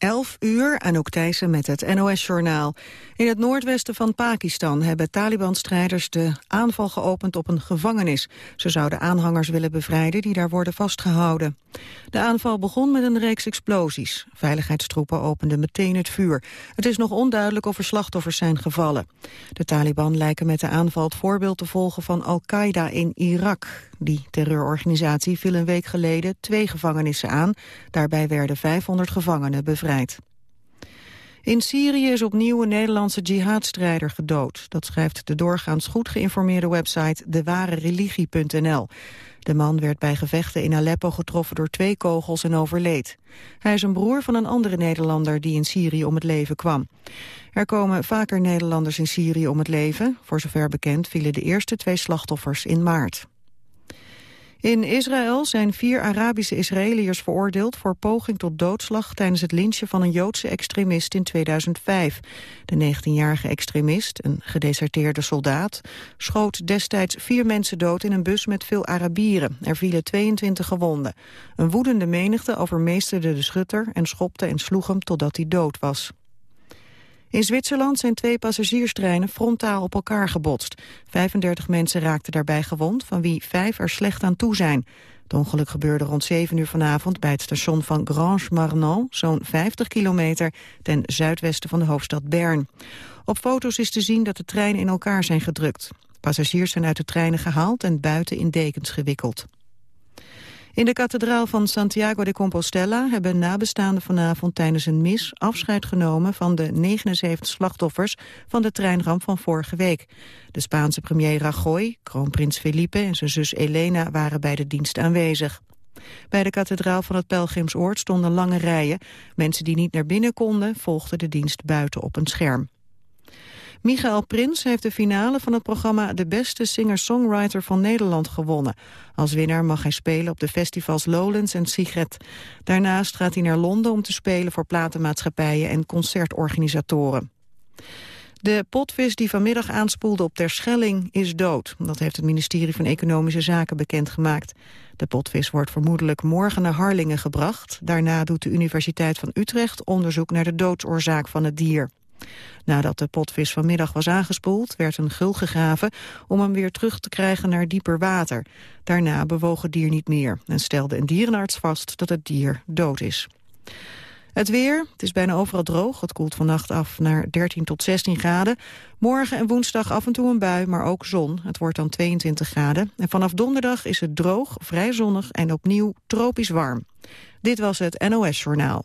11 uur, Anouk Thijssen met het NOS-journaal. In het noordwesten van Pakistan hebben Taliban-strijders de aanval geopend op een gevangenis. Ze zouden aanhangers willen bevrijden die daar worden vastgehouden. De aanval begon met een reeks explosies. Veiligheidstroepen openden meteen het vuur. Het is nog onduidelijk of er slachtoffers zijn gevallen. De Taliban lijken met de aanval het voorbeeld te volgen van Al-Qaeda in Irak. Die terreurorganisatie viel een week geleden twee gevangenissen aan. Daarbij werden 500 gevangenen bevrijd. In Syrië is opnieuw een Nederlandse jihadstrijder gedood. Dat schrijft de doorgaans goed geïnformeerde website dewarereligie.nl. De man werd bij gevechten in Aleppo getroffen door twee kogels en overleed. Hij is een broer van een andere Nederlander die in Syrië om het leven kwam. Er komen vaker Nederlanders in Syrië om het leven. Voor zover bekend vielen de eerste twee slachtoffers in maart. In Israël zijn vier Arabische Israëliërs veroordeeld voor poging tot doodslag tijdens het lynchen van een Joodse extremist in 2005. De 19-jarige extremist, een gedeserteerde soldaat, schoot destijds vier mensen dood in een bus met veel Arabieren. Er vielen 22 gewonden. Een woedende menigte overmeesterde de schutter en schopte en sloeg hem totdat hij dood was. In Zwitserland zijn twee passagierstreinen frontaal op elkaar gebotst. 35 mensen raakten daarbij gewond, van wie vijf er slecht aan toe zijn. Het ongeluk gebeurde rond 7 uur vanavond bij het station van Grange-Marnant, zo'n 50 kilometer ten zuidwesten van de hoofdstad Bern. Op foto's is te zien dat de treinen in elkaar zijn gedrukt. Passagiers zijn uit de treinen gehaald en buiten in dekens gewikkeld. In de kathedraal van Santiago de Compostela hebben nabestaanden vanavond tijdens een mis afscheid genomen van de 79 slachtoffers van de treinramp van vorige week. De Spaanse premier Rajoy, kroonprins Felipe en zijn zus Elena waren bij de dienst aanwezig. Bij de kathedraal van het Pelgrimsoord stonden lange rijen. Mensen die niet naar binnen konden volgden de dienst buiten op een scherm. Michael Prins heeft de finale van het programma De Beste Singer-Songwriter van Nederland gewonnen. Als winnaar mag hij spelen op de festivals Lowlands en Sigret. Daarnaast gaat hij naar Londen om te spelen voor platenmaatschappijen en concertorganisatoren. De potvis die vanmiddag aanspoelde op Terschelling is dood. Dat heeft het ministerie van Economische Zaken bekendgemaakt. De potvis wordt vermoedelijk morgen naar Harlingen gebracht. Daarna doet de Universiteit van Utrecht onderzoek naar de doodsoorzaak van het dier. Nadat de potvis vanmiddag was aangespoeld, werd een gul gegraven om hem weer terug te krijgen naar dieper water. Daarna bewoog het dier niet meer en stelde een dierenarts vast dat het dier dood is. Het weer, het is bijna overal droog. Het koelt vannacht af naar 13 tot 16 graden. Morgen en woensdag af en toe een bui, maar ook zon. Het wordt dan 22 graden. En vanaf donderdag is het droog, vrij zonnig en opnieuw tropisch warm. Dit was het NOS Journaal.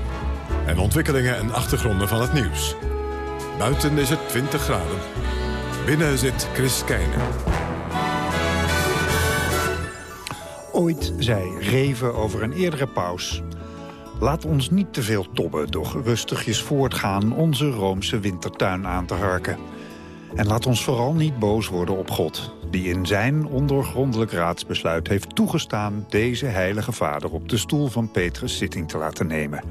en ontwikkelingen en achtergronden van het nieuws. Buiten is het 20 graden. Binnen zit Chris Keijnen. Ooit zei Reven over een eerdere paus... Laat ons niet te veel tobben, doch rustigjes voortgaan... onze Roomse wintertuin aan te harken. En laat ons vooral niet boos worden op God... die in zijn ondoorgrondelijk raadsbesluit heeft toegestaan... deze heilige vader op de stoel van Petrus zitting te laten nemen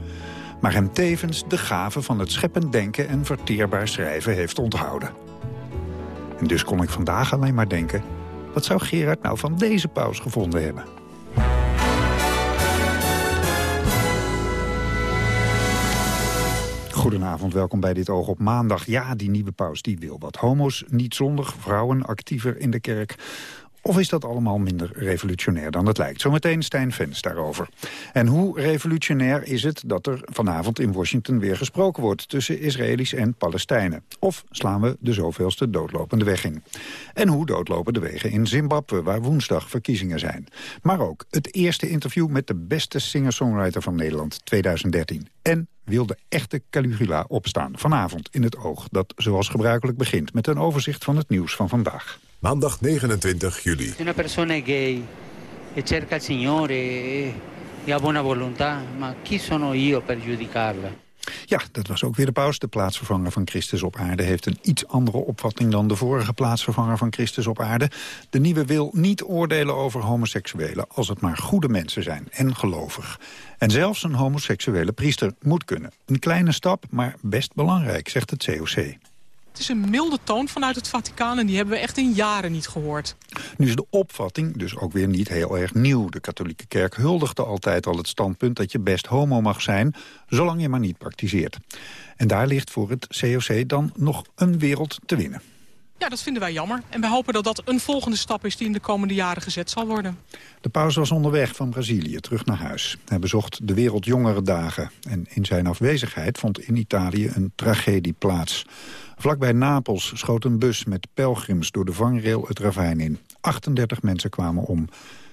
maar hem tevens de gave van het scheppend denken en verteerbaar schrijven heeft onthouden. En dus kon ik vandaag alleen maar denken... wat zou Gerard nou van deze paus gevonden hebben? Goedenavond, welkom bij dit Oog op Maandag. Ja, die nieuwe paus die wil wat homo's niet zondig, vrouwen actiever in de kerk. Of is dat allemaal minder revolutionair dan het lijkt? Zometeen Stijn Vens daarover. En hoe revolutionair is het dat er vanavond in Washington weer gesproken wordt... tussen Israëli's en Palestijnen? Of slaan we de zoveelste doodlopende weg in? En hoe doodlopen de wegen in Zimbabwe, waar woensdag verkiezingen zijn? Maar ook het eerste interview met de beste singer-songwriter van Nederland 2013. En wil de echte Caligula opstaan vanavond in het oog... dat zoals gebruikelijk begint met een overzicht van het nieuws van vandaag. Maandag 29 juli. Una persona gay e cerca il Signore e e ha buona volontà, ma chi sono io per giudicarla? Ja, dat was ook weer de paus. De plaatsvervanger van Christus op aarde heeft een iets andere opvatting dan de vorige plaatsvervanger van Christus op aarde. De nieuwe wil niet oordelen over homoseksuelen als het maar goede mensen zijn en gelovig. En zelfs een homoseksuele priester moet kunnen. Een kleine stap, maar best belangrijk, zegt het COC. Het is een milde toon vanuit het Vaticaan en die hebben we echt in jaren niet gehoord. Nu is de opvatting dus ook weer niet heel erg nieuw. De katholieke kerk huldigde altijd al het standpunt dat je best homo mag zijn... zolang je maar niet praktiseert. En daar ligt voor het COC dan nog een wereld te winnen. Ja, dat vinden wij jammer. En wij hopen dat dat een volgende stap is die in de komende jaren gezet zal worden. De paus was onderweg van Brazilië terug naar huis. Hij bezocht de Wereldjongerendagen. En in zijn afwezigheid vond in Italië een tragedie plaats. Vlakbij Napels schoot een bus met pelgrims door de vangrail het ravijn in. 38 mensen kwamen om.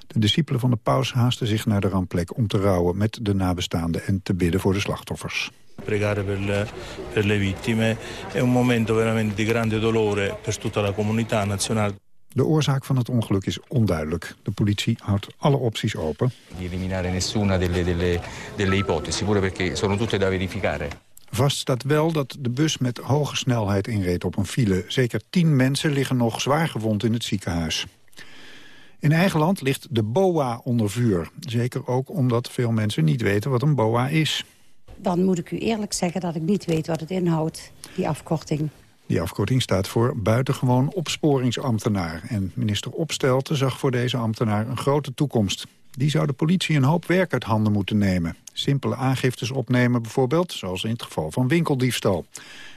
De discipelen van de paus haasten zich naar de rampplek om te rouwen met de nabestaanden en te bidden voor de slachtoffers. Pregare per le, per le vittime è un momento veramente di grande dolore per tutta la comunità nazionale. De oorzaak van het ongeluk is onduidelijk. De politie houdt alle opties open. Di eliminare nessuna delle, delle, delle ipotesi, pure perché sono tutte da verificare. Vast staat wel dat de bus met hoge snelheid inreed op een file. Zeker tien mensen liggen nog zwaar gewond in het ziekenhuis. In eigen land ligt de BOA onder vuur. Zeker ook omdat veel mensen niet weten wat een BOA is. Dan moet ik u eerlijk zeggen dat ik niet weet wat het inhoudt, die afkorting. Die afkorting staat voor buitengewoon opsporingsambtenaar. En minister Opstelten zag voor deze ambtenaar een grote toekomst. Die zou de politie een hoop werk uit handen moeten nemen. Simpele aangiftes opnemen bijvoorbeeld, zoals in het geval van winkeldiefstal.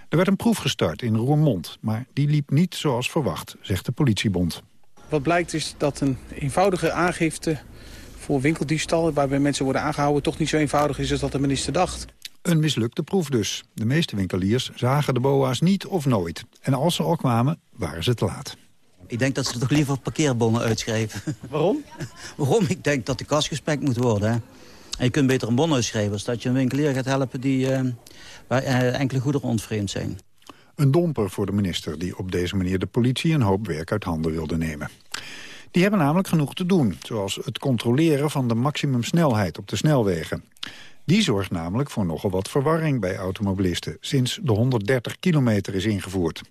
Er werd een proef gestart in Roermond, maar die liep niet zoals verwacht, zegt de politiebond. Wat blijkt is dat een eenvoudige aangifte voor winkeldiefstal... waarbij mensen worden aangehouden toch niet zo eenvoudig is als dat de minister dacht. Een mislukte proef dus. De meeste winkeliers zagen de boa's niet of nooit. En als ze al kwamen, waren ze te laat. Ik denk dat ze toch liever parkeerbonnen uitschrijven. Waarom? Waarom? Ik denk dat de kas gespekt moet worden. Hè? En je kunt beter een bon uitschrijven... als dat je een winkelier gaat helpen die, uh, waar uh, enkele goederen ontvreemd zijn. Een domper voor de minister die op deze manier de politie een hoop werk uit handen wilde nemen. Die hebben namelijk genoeg te doen, zoals het controleren van de maximumsnelheid op de snelwegen. Die zorgt namelijk voor nogal wat verwarring bij automobilisten... sinds de 130 kilometer is ingevoerd.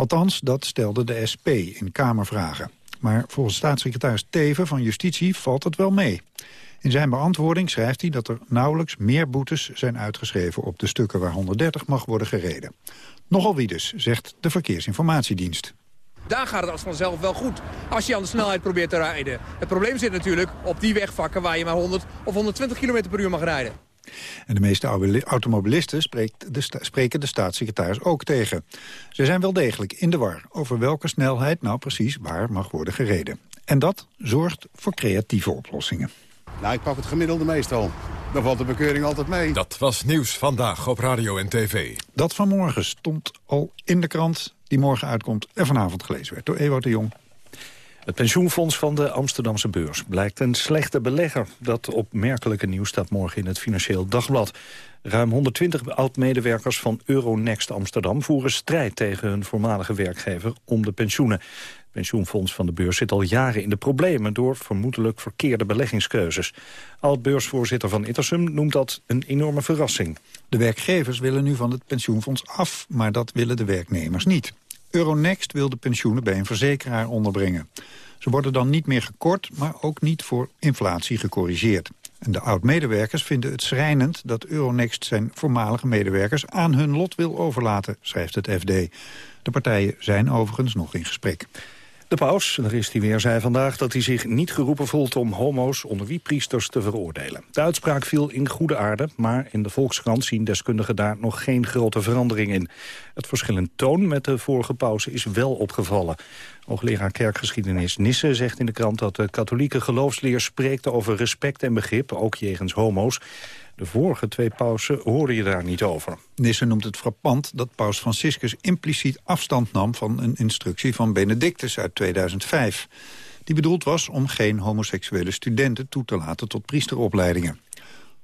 Althans, dat stelde de SP in Kamervragen. Maar volgens staatssecretaris Teven van Justitie valt het wel mee. In zijn beantwoording schrijft hij dat er nauwelijks meer boetes zijn uitgeschreven... op de stukken waar 130 mag worden gereden. Nogal wie dus, zegt de Verkeersinformatiedienst. Daar gaat het als vanzelf wel goed, als je aan de snelheid probeert te rijden. Het probleem zit natuurlijk op die wegvakken waar je maar 100 of 120 km per uur mag rijden. En de meeste automobilisten de spreken de staatssecretaris ook tegen. Ze zijn wel degelijk in de war over welke snelheid nou precies waar mag worden gereden. En dat zorgt voor creatieve oplossingen. Nou, ik pak het gemiddelde meestal. Dan valt de bekeuring altijd mee. Dat was nieuws vandaag op radio en tv. Dat vanmorgen stond al in de krant die morgen uitkomt en vanavond gelezen werd door Ewout de Jong. Het pensioenfonds van de Amsterdamse beurs blijkt een slechte belegger. Dat opmerkelijke nieuws staat morgen in het Financieel Dagblad. Ruim 120 oud-medewerkers van Euronext Amsterdam voeren strijd tegen hun voormalige werkgever om de pensioenen. Het pensioenfonds van de beurs zit al jaren in de problemen door vermoedelijk verkeerde beleggingskeuzes. Oud-beursvoorzitter van Intersum noemt dat een enorme verrassing. De werkgevers willen nu van het pensioenfonds af, maar dat willen de werknemers niet. Euronext wil de pensioenen bij een verzekeraar onderbrengen. Ze worden dan niet meer gekort, maar ook niet voor inflatie gecorrigeerd. En de oud-medewerkers vinden het schrijnend dat Euronext zijn voormalige medewerkers aan hun lot wil overlaten, schrijft het FD. De partijen zijn overigens nog in gesprek. De paus, daar is hij weer, zei vandaag dat hij zich niet geroepen voelt om homo's onder wie priesters te veroordelen. De uitspraak viel in goede aarde, maar in de Volkskrant zien deskundigen daar nog geen grote verandering in. Het verschil in toon met de vorige paus is wel opgevallen. Hoogleraar kerkgeschiedenis Nisse zegt in de krant dat de katholieke geloofsleer spreekt over respect en begrip, ook jegens homo's. De vorige twee pausen hoorde je daar niet over. Nissen noemt het frappant dat paus Franciscus impliciet afstand nam... van een instructie van Benedictus uit 2005. Die bedoeld was om geen homoseksuele studenten toe te laten tot priesteropleidingen.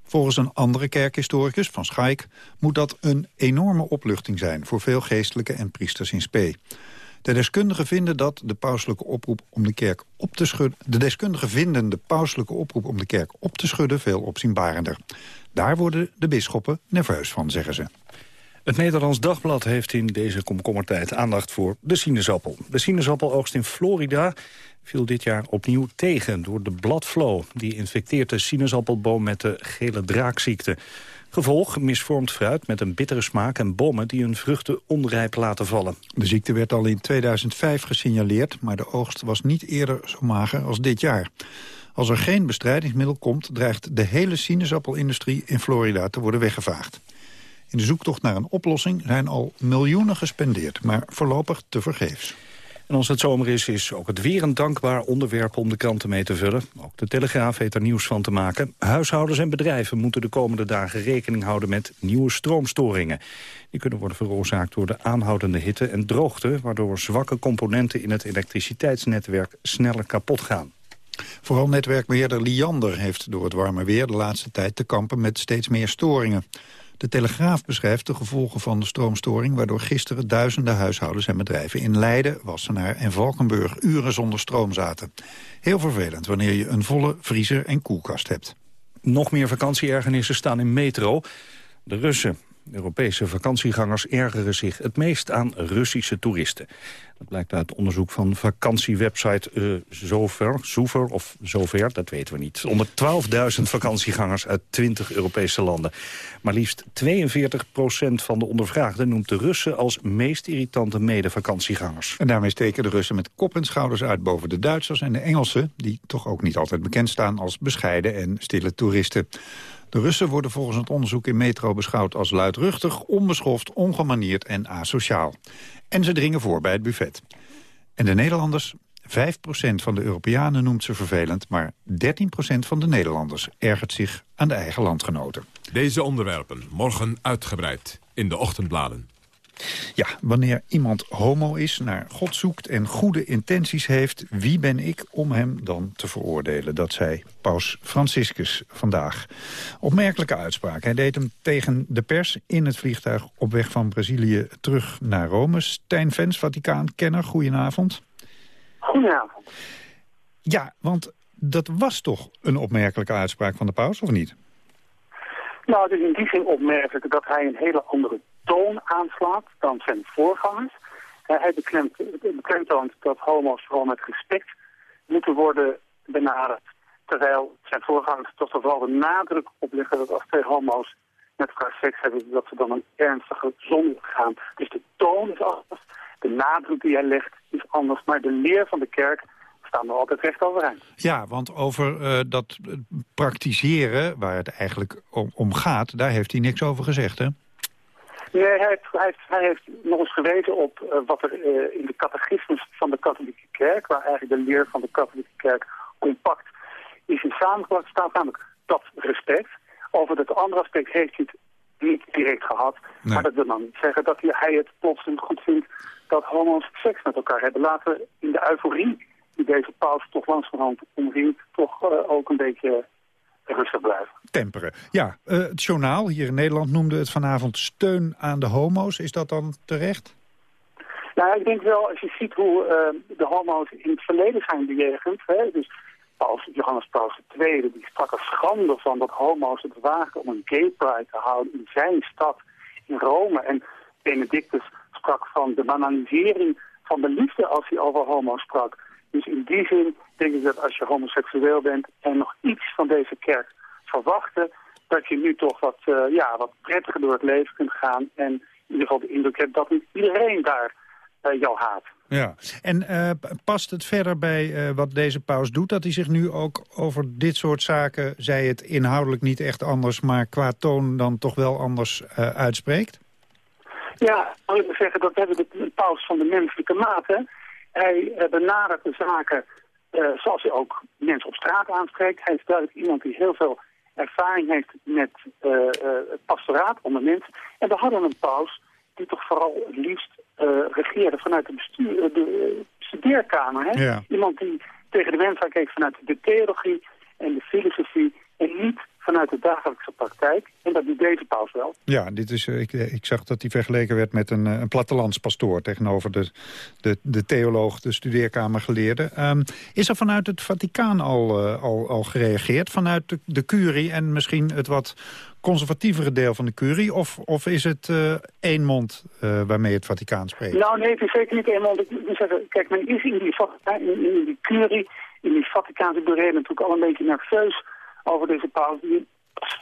Volgens een andere kerkhistoricus, Van Schaik, moet dat een enorme opluchting zijn... voor veel geestelijke en priesters in spe. De deskundigen vinden dat de pauselijke oproep om de kerk op te schudden... De deskundigen vinden de pauselijke oproep om de kerk op te schudden veel opzienbarender. Daar worden de bisschoppen nerveus van, zeggen ze. Het Nederlands Dagblad heeft in deze komkommertijd aandacht voor de sinaasappel. De sinaasappeloogst in Florida viel dit jaar opnieuw tegen door de bladflow. Die infecteert de sinaasappelboom met de gele draakziekte. Gevolg misvormd fruit met een bittere smaak en bommen die hun vruchten onrijp laten vallen. De ziekte werd al in 2005 gesignaleerd, maar de oogst was niet eerder zo mager als dit jaar. Als er geen bestrijdingsmiddel komt, dreigt de hele sinaasappelindustrie in Florida te worden weggevaagd. In de zoektocht naar een oplossing zijn al miljoenen gespendeerd, maar voorlopig te vergeefs. En als het zomer is, is ook het weer een dankbaar onderwerp om de kranten mee te vullen. Ook de Telegraaf heeft er nieuws van te maken. Huishoudens en bedrijven moeten de komende dagen rekening houden met nieuwe stroomstoringen. Die kunnen worden veroorzaakt door de aanhoudende hitte en droogte... waardoor zwakke componenten in het elektriciteitsnetwerk sneller kapot gaan. Vooral netwerkbeheerder Liander heeft door het warme weer de laatste tijd te kampen met steeds meer storingen. De Telegraaf beschrijft de gevolgen van de stroomstoring... waardoor gisteren duizenden huishoudens en bedrijven in Leiden, Wassenaar en Valkenburg uren zonder stroom zaten. Heel vervelend wanneer je een volle vriezer en koelkast hebt. Nog meer vakantieergernissen staan in metro. De Russen Europese vakantiegangers ergeren zich het meest aan Russische toeristen. Dat blijkt uit onderzoek van vakantiewebsite uh, Zover, Zover of Zover, dat weten we niet. Onder 12.000 vakantiegangers uit 20 Europese landen. Maar liefst 42% van de ondervraagden noemt de Russen als meest irritante medevakanciegangers. En daarmee steken de Russen met kop en schouders uit boven de Duitsers en de Engelsen... die toch ook niet altijd bekend staan als bescheiden en stille toeristen. De Russen worden volgens het onderzoek in Metro beschouwd als luidruchtig, onbeschoft, ongemanierd en asociaal. En ze dringen voor bij het buffet. En de Nederlanders, 5% van de Europeanen noemt ze vervelend... maar 13% van de Nederlanders ergert zich aan de eigen landgenoten. Deze onderwerpen morgen uitgebreid in de ochtendbladen. Ja, wanneer iemand homo is, naar God zoekt en goede intenties heeft... wie ben ik om hem dan te veroordelen? Dat zei paus Franciscus vandaag. Opmerkelijke uitspraak. Hij deed hem tegen de pers in het vliegtuig op weg van Brazilië terug naar Rome. Stijn Vens, Vaticaan-kenner, goedenavond. Goedenavond. Ja, want dat was toch een opmerkelijke uitspraak van de paus, of niet? Nou, het is in die zin opmerkelijk dat hij een hele andere toon aanslaat dan zijn voorgangers. hij beklemtoont dat homo's vooral met respect moeten worden benaderd. Terwijl zijn voorgangers toch vooral de nadruk op leggen dat als twee homo's met elkaar seks hebben, dat ze dan een ernstige zonde gaan. Dus de toon is anders, de nadruk die hij legt is anders, maar de leer van de kerk staan er altijd recht overeind. Ja, want over uh, dat praktiseren, waar het eigenlijk om, om gaat, daar heeft hij niks over gezegd, hè? Nee, hij heeft, hij heeft, hij heeft nog eens gewezen op uh, wat er uh, in de catechismus van de katholieke kerk, waar eigenlijk de leer van de katholieke kerk compact is in samengebracht, staat namelijk dat respect. Over het andere aspect heeft hij het niet direct gehad. Nee. Maar dat wil dan niet zeggen dat hij, hij het plotseling goed vindt dat homo's seks met elkaar hebben. Laten we in de euforie die deze paus toch langzamerhand omringt, toch uh, ook een beetje rustig blijven. Temperen. Ja, uh, het journaal hier in Nederland noemde het vanavond steun aan de homo's. Is dat dan terecht? Nou, ik denk wel, als je ziet hoe uh, de homo's in het verleden zijn bejegend... Hè, dus Paus, Johannes Paus II, die sprak er schande van dat homo's het wagen om een gay pride te houden in zijn stad, in Rome. En Benedictus sprak van de banalisering van de liefde als hij over homo's sprak. Dus in die zin denk ik dat als je homoseksueel bent en nog iets van deze kerk verwachten, dat je nu toch wat, uh, ja, wat prettiger door het leven kunt gaan. En in ieder geval de indruk hebt dat niet iedereen daar uh, jou haat. Ja, en uh, past het verder bij wat deze paus doet... dat hij zich nu ook over dit soort zaken, zij het inhoudelijk niet echt anders... maar qua toon dan toch wel anders uitspreekt? Ja, ik moet zeggen, dat hebben de paus van de menselijke mate. Hij uh, benadert de zaken uh, zoals hij ook mensen op straat aanspreekt. Hij is duidelijk iemand die heel veel ervaring heeft met uh, het pastoraat onder mensen. En we hadden een paus die toch vooral het liefst regeerde vanuit de, bestuur, de studeerkamer. Hè? Ja. Iemand die tegen de mensen keek vanuit de theologie en de filosofie en niet vanuit de dagelijkse praktijk. En dat doet deze paus wel. Ja, dit is, ik, ik zag dat hij vergeleken werd met een, een plattelandspastoor... tegenover de, de, de theoloog, de studeerkamergeleerde. Um, is er vanuit het Vaticaan al, al, al gereageerd? Vanuit de, de curie en misschien het wat conservatievere deel van de curie? Of, of is het uh, één mond uh, waarmee het Vaticaan spreekt? Nou nee, het is zeker niet één mond. Ik moet zeggen, kijk, men is in die, in, in die curie, in die Vaticaanse burelen natuurlijk al een beetje nerveus over deze paus... die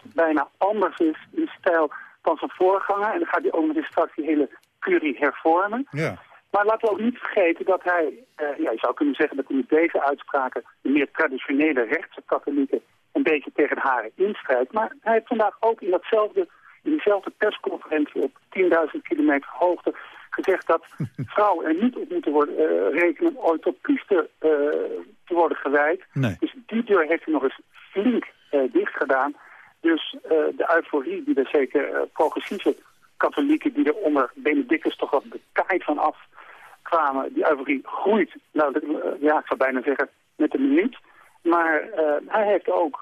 bijna anders is in stijl van zijn voorganger. En dan gaat hij ook met straks die hele curie hervormen. Ja. Maar laten we ook niet vergeten dat hij, uh, ja, je zou kunnen zeggen dat hij met deze uitspraken de meer traditionele rechtse katholieken een beetje tegen de haren instrijdt. Maar hij heeft vandaag ook in, datzelfde, in diezelfde persconferentie op 10.000 kilometer hoogte gezegd dat vrouwen er niet op moeten worden uh, rekenen ooit tot priester uh, te worden gewijd. Nee. Dus die deur heeft hij nog eens flink dicht gedaan. Dus de euforie die er zeker progressieve katholieken die er onder Benedictus toch wat bekaaid van af kwamen, die euforie groeit. Nou, ja, ik zou bijna zeggen met een minuut. Maar hij heeft ook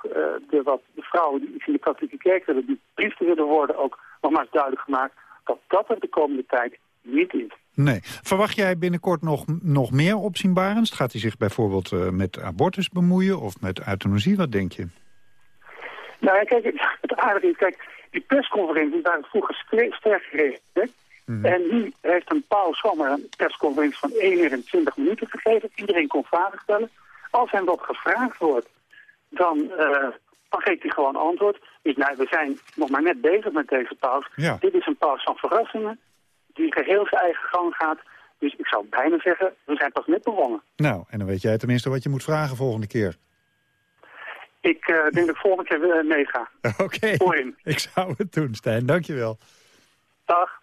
de, wat, de vrouwen die in de katholieke kerk willen, die priester willen worden, ook nogmaals duidelijk gemaakt dat dat er de komende tijd niet is. Nee. Verwacht jij binnenkort nog, nog meer opzienbarends? Gaat hij zich bijvoorbeeld met abortus bemoeien of met euthanasie? Wat denk je? Nou, kijk, het, aardige is, kijk, die persconferenties waren vroeger sterk geregeld. Mm. En nu heeft een zomaar een persconferentie van 1 uur en 20 minuten gegeven. Iedereen kon vragen stellen. Als hem wat gevraagd wordt, dan, uh, dan geeft hij gewoon antwoord. Dus nou, we zijn nog maar net bezig met deze paus. Ja. Dit is een paus van verrassingen, die geheel zijn eigen gang gaat. Dus ik zou bijna zeggen, we zijn pas net begonnen. Nou, en dan weet jij tenminste wat je moet vragen volgende keer. Ik uh, denk dat ik volgende keer weer meega. Oké, okay. ik zou het doen, Stijn. Dankjewel. Dag.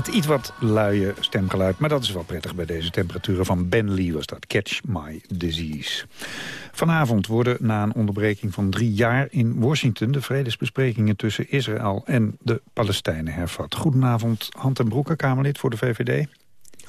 Het iets wat luie stemgeluid, maar dat is wel prettig bij deze temperaturen van Ben Lee was dat. Catch My Disease. Vanavond worden na een onderbreking van drie jaar in Washington... de vredesbesprekingen tussen Israël en de Palestijnen hervat. Goedenavond, Hand en Broeke, Kamerlid voor de VVD.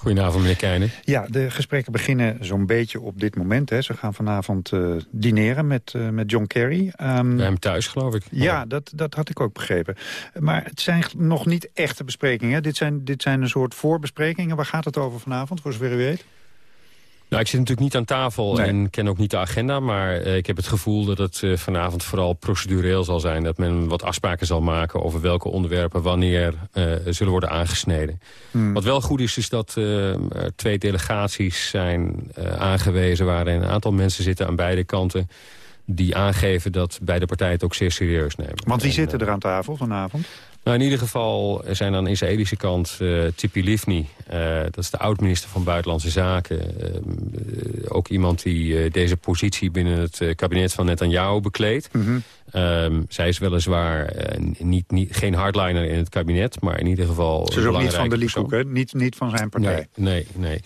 Goedenavond, meneer Keijnen. Ja, de gesprekken beginnen zo'n beetje op dit moment. Hè. Ze gaan vanavond uh, dineren met, uh, met John Kerry. Um, Bij hem thuis, geloof ik. Ja, dat, dat had ik ook begrepen. Maar het zijn nog niet echte besprekingen. Dit zijn, dit zijn een soort voorbesprekingen. Waar gaat het over vanavond, voor zover u weet? Nou, ik zit natuurlijk niet aan tafel en ken ook niet de agenda... maar uh, ik heb het gevoel dat het uh, vanavond vooral procedureel zal zijn. Dat men wat afspraken zal maken over welke onderwerpen wanneer uh, zullen worden aangesneden. Hmm. Wat wel goed is, is dat er twee delegaties zijn aangewezen... waarin een aantal mensen zitten aan beide kanten die aangeven dat beide partijen het ook zeer serieus nemen. Want wie en, zitten er aan tafel vanavond? Nou, in ieder geval zijn aan de Israëlische kant uh, Tzipi Livni. Uh, dat is de oud-minister van Buitenlandse Zaken. Uh, ook iemand die deze positie binnen het kabinet van Netanyahu bekleedt. Mm -hmm. um, zij is weliswaar niet, niet, geen hardliner in het kabinet, maar in ieder geval... Ze is ook niet van de Likud? Niet, niet van zijn partij. Nee, nee. nee.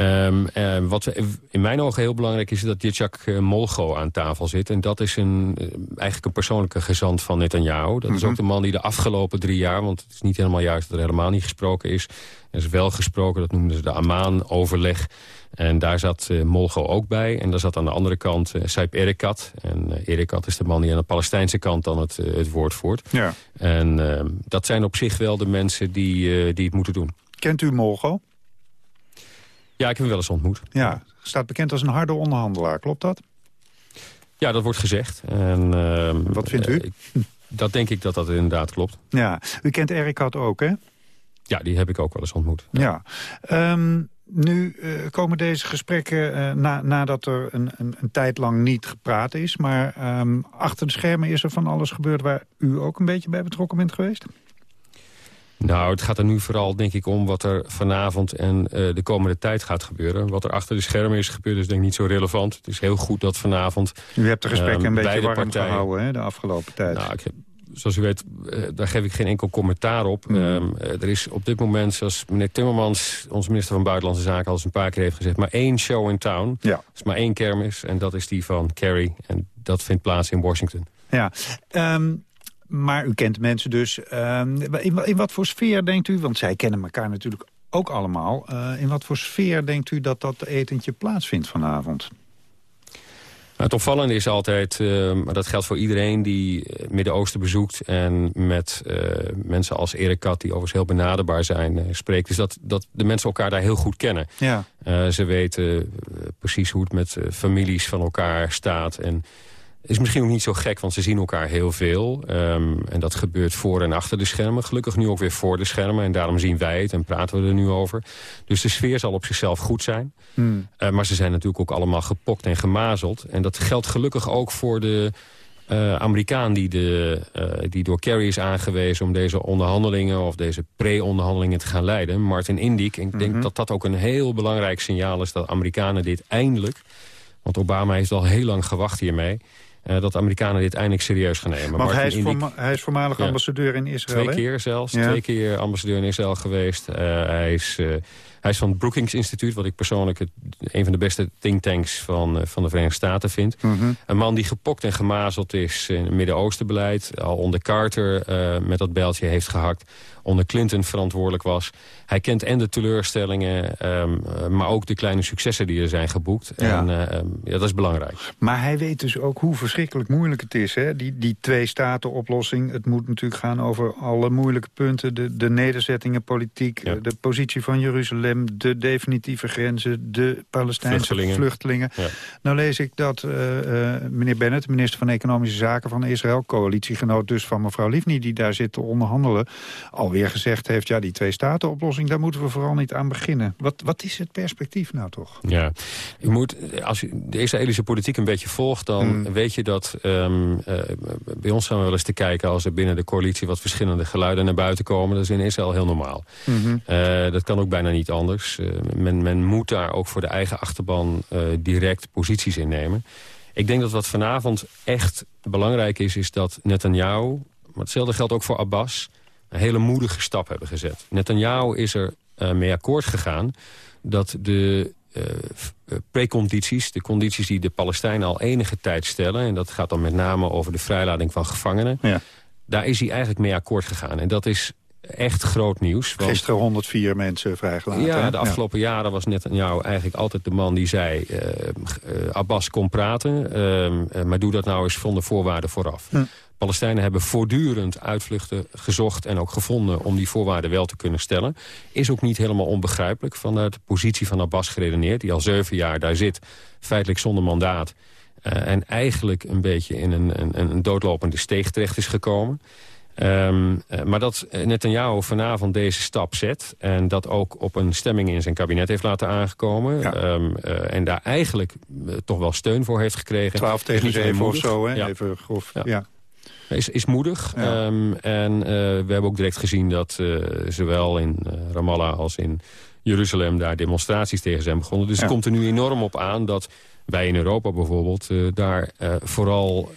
Um, uh, wat in mijn ogen heel belangrijk is dat Yitzhak uh, Molgo aan tafel zit. En dat is een, uh, eigenlijk een persoonlijke gezant van Netanyahu. Dat mm -hmm. is ook de man die de afgelopen drie jaar... want het is niet helemaal juist dat er helemaal niet gesproken is. Er is wel gesproken, dat noemden ze de Amman-overleg. En daar zat Molgo ook bij. En daar zat aan de andere kant Saip Erekat. En Erekat is de man die aan de Palestijnse kant dan het, het woord voert. Ja. En ehm, dat zijn op zich wel de mensen die, die het moeten doen. Kent u Molgo? Ja, ik heb hem wel eens ontmoet. Ja, staat bekend als een harde onderhandelaar, klopt dat? Ja, dat wordt gezegd. En, uh, Wat vindt u? Uh, dat denk ik dat dat inderdaad klopt. Ja, u kent Erik Had ook, hè? Ja, die heb ik ook wel eens ontmoet. Ja. Um, nu uh, komen deze gesprekken uh, na, nadat er een, een, een, tijd lang niet gepraat is. Maar um, achter de schermen is er van alles gebeurd waar u ook een beetje bij betrokken bent geweest? Nou, het gaat er nu vooral denk ik om wat er vanavond en uh, de komende tijd gaat gebeuren. Wat er achter de schermen is gebeurd is denk ik niet zo relevant. Het is heel goed dat vanavond... U hebt de gesprekken um, een beetje warm partijen... gehouden hè, de afgelopen tijd. Nou, ik zoals u weet, uh, daar geef ik geen enkel commentaar op. Mm. Um, uh, er is op dit moment, zoals meneer Timmermans... onze minister van Buitenlandse Zaken al eens een paar keer heeft gezegd... maar één show in town. Ja. is maar één kermis en dat is die van Kerry. En dat vindt plaats in Washington. Ja, um, maar u kent mensen dus. Uh, in, in, wat voor sfeer denkt u, want zij kennen elkaar natuurlijk ook allemaal... Uh, in wat voor sfeer denkt u dat dat etentje plaatsvindt vanavond? Het opvallende is altijd, uh, maar dat geldt voor iedereen die het Midden-Oosten bezoekt... en met uh, mensen als Erik Kat, die overigens heel benaderbaar zijn, uh, spreekt... is dat, dat de mensen elkaar daar heel goed kennen. Ja. ze weten precies hoe het met families van elkaar staat... en is misschien ook niet zo gek, want ze zien elkaar heel veel. Um, en dat gebeurt voor en achter de schermen. Gelukkig nu ook weer voor de schermen. En daarom zien wij het en praten we er nu over. Dus de sfeer zal op zichzelf goed zijn. Hmm. Uh, maar ze zijn natuurlijk ook allemaal gepokt en gemazeld. En dat geldt gelukkig ook voor de... Uh, Amerikaan die, de, uh, die door Kerry is aangewezen om deze onderhandelingen... of deze pre-onderhandelingen te gaan leiden. Martin Indyk. Ik denk mm -hmm. dat dat ook een heel belangrijk signaal is... dat Amerikanen dit eindelijk... want Obama heeft al heel lang gewacht hiermee... Uh, dat de Amerikanen dit eindelijk serieus gaan nemen. Want hij is, hij is voormalig ambassadeur in Israël, Twee keer zelfs. Ja. Twee keer ambassadeur in Israël geweest. Uh, hij is... Uh, hij is van het Brookings Instituut, wat ik persoonlijk het, een van de beste thinktanks van, van de Verenigde Staten vind. Mm -hmm. Een man die gepokt en gemazeld is in het Midden-Oosten-beleid. Al onder Carter uh, met dat bijltje heeft gehakt. Onder Clinton verantwoordelijk was. Hij kent en de teleurstellingen, um, maar ook de kleine successen die er zijn geboekt. Ja. En uh, ja, dat is belangrijk. Maar hij weet dus ook hoe verschrikkelijk moeilijk het is. Hè? Die, die twee-staten-oplossing. Het moet natuurlijk gaan over alle moeilijke punten. De, de nederzettingenpolitiek, ja. de positie van Jeruzalem... de definitieve grenzen, de Palestijnse vluchtelingen. vluchtelingen. Ja. Nou lees ik dat uh, uh, meneer Bennett, minister van Economische Zaken van Israël... coalitiegenoot dus van mevrouw Livni, die daar zit te onderhandelen... gezegd heeft, ja, die twee-staten-oplossing daar moeten we vooral niet aan beginnen. Wat, wat is het perspectief nou toch? Ja, je moet, als je de Israëlische politiek een beetje volgt... dan mm. weet je dat um, uh, bij ons gaan we wel eens te kijken... als er binnen de coalitie wat verschillende geluiden naar buiten komen. Dat is in Israël heel normaal. Mm -hmm. uh, dat kan ook bijna niet anders. Uh, men, men moet daar ook voor de eigen achterban direct posities innemen. Ik denk dat wat vanavond echt belangrijk is... is dat Netanyahu, maar hetzelfde geldt ook voor Abbas een hele moedige stap hebben gezet. Netanyahu is er uh, mee akkoord gegaan dat de uh, precondities, de condities die de Palestijnen al enige tijd stellen... en dat gaat dan met name over de vrijlating van gevangenen... Ja. daar is hij eigenlijk mee akkoord gegaan. En dat is echt groot nieuws. Want... Gisteren 104 mensen vrijgelaten. Ja, de afgelopen ja. jaren was Netanyahu eigenlijk altijd de man die zei... Uh, Abbas kon praten, uh, maar doe dat nou eens van de voorwaarden vooraf. Hm. Palestijnen hebben voortdurend uitvluchten gezocht en ook gevonden om die voorwaarden wel te kunnen stellen. Is ook niet helemaal onbegrijpelijk vanuit de positie van Abbas geredeneerd, die al zeven jaar daar zit, feitelijk zonder mandaat. En eigenlijk een beetje in een, een, een doodlopende steeg terecht is gekomen. Um, maar dat Netanyahu vanavond deze stap zet... en dat ook op een stemming in zijn kabinet heeft laten aangekomen... Ja. Um, uh, en daar eigenlijk uh, toch wel steun voor heeft gekregen. 12 tegen 7 of zo, hè? Ja. even grof. Ja. ja. Is, is moedig. Um, en we hebben ook direct gezien dat zowel in Ramallah als in Jeruzalem... daar demonstraties tegen zijn begonnen. Dus het komt er nu enorm op aan dat wij in Europa bijvoorbeeld... daar vooral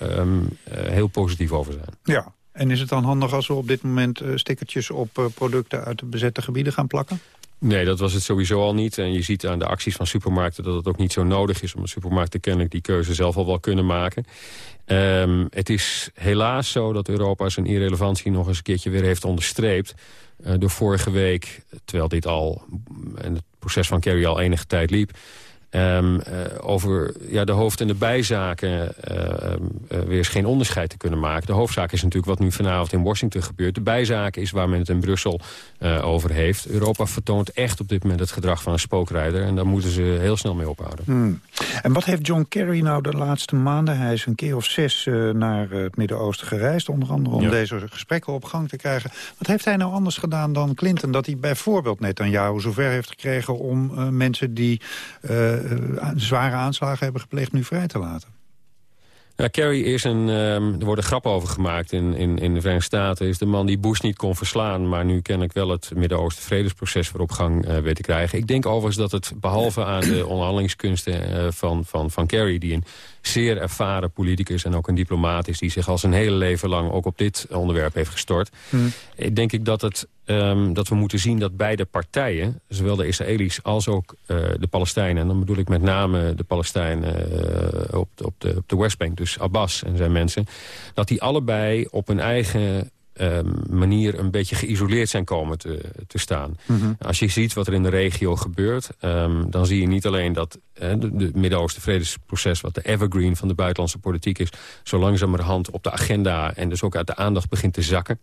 heel positief over zijn. Ja, en is het dan handig als we op dit moment uh, stickertjes op uh, producten uit de bezette gebieden gaan plakken? Nee, dat was het sowieso al niet. En je ziet aan de acties van supermarkten dat het ook niet zo nodig is... omdat supermarkten kennelijk die keuze zelf al wel kunnen maken. Um, het is helaas zo dat Europa zijn irrelevantie nog eens een keertje weer heeft onderstreept. Uh, door vorige week, terwijl dit al, en het proces van Kerry al enige tijd liep... Um, uh, over ja, de hoofd- en de bijzaken uh, uh, weer eens geen onderscheid te kunnen maken. De hoofdzaak is natuurlijk wat nu vanavond in Washington gebeurt. De bijzaak is waar men het in Brussel over heeft. Europa vertoont echt op dit moment het gedrag van een spookrijder. En daar moeten ze heel snel mee ophouden. Hmm. En wat heeft John Kerry nou de laatste maanden? Hij is een keer of zes naar het Midden-Oosten gereisd. Onder andere om ja. deze gesprekken op gang te krijgen. Wat heeft hij nou anders gedaan dan Clinton? Dat hij bijvoorbeeld net aan jou zover heeft gekregen om mensen die uh, zware aanslagen hebben gepleegd nu vrij te laten. Ja, Kerry is een, um, er worden grappen over gemaakt in, in, in de Verenigde Staten. Is de man die Bush niet kon verslaan, maar nu ken ik wel het Midden-Oosten vredesproces weer op gang uh, weet te krijgen. Ik denk overigens dat het behalve aan de onderhandelingskunsten uh, van, van, van Kerry, die een zeer ervaren politicus en ook een diplomaat is... die zich al zijn hele leven lang ook op dit onderwerp heeft gestort. Hmm. Ik denk ik dat, het, um, dat we moeten zien dat beide partijen... zowel de Israëli's als ook uh, de Palestijnen... en dan bedoel ik met name de Palestijnen uh, op, de, op, de, op de Westbank... dus Abbas en zijn mensen... dat die allebei op hun eigen manier een beetje geïsoleerd zijn komen te, te staan. Mm -hmm. Als je ziet wat er in de regio gebeurt... Um, dan zie je niet alleen dat de Midden-Oosten vredesproces... wat de evergreen van de buitenlandse politiek is... zo langzamerhand op de agenda en dus ook uit de aandacht begint te zakken.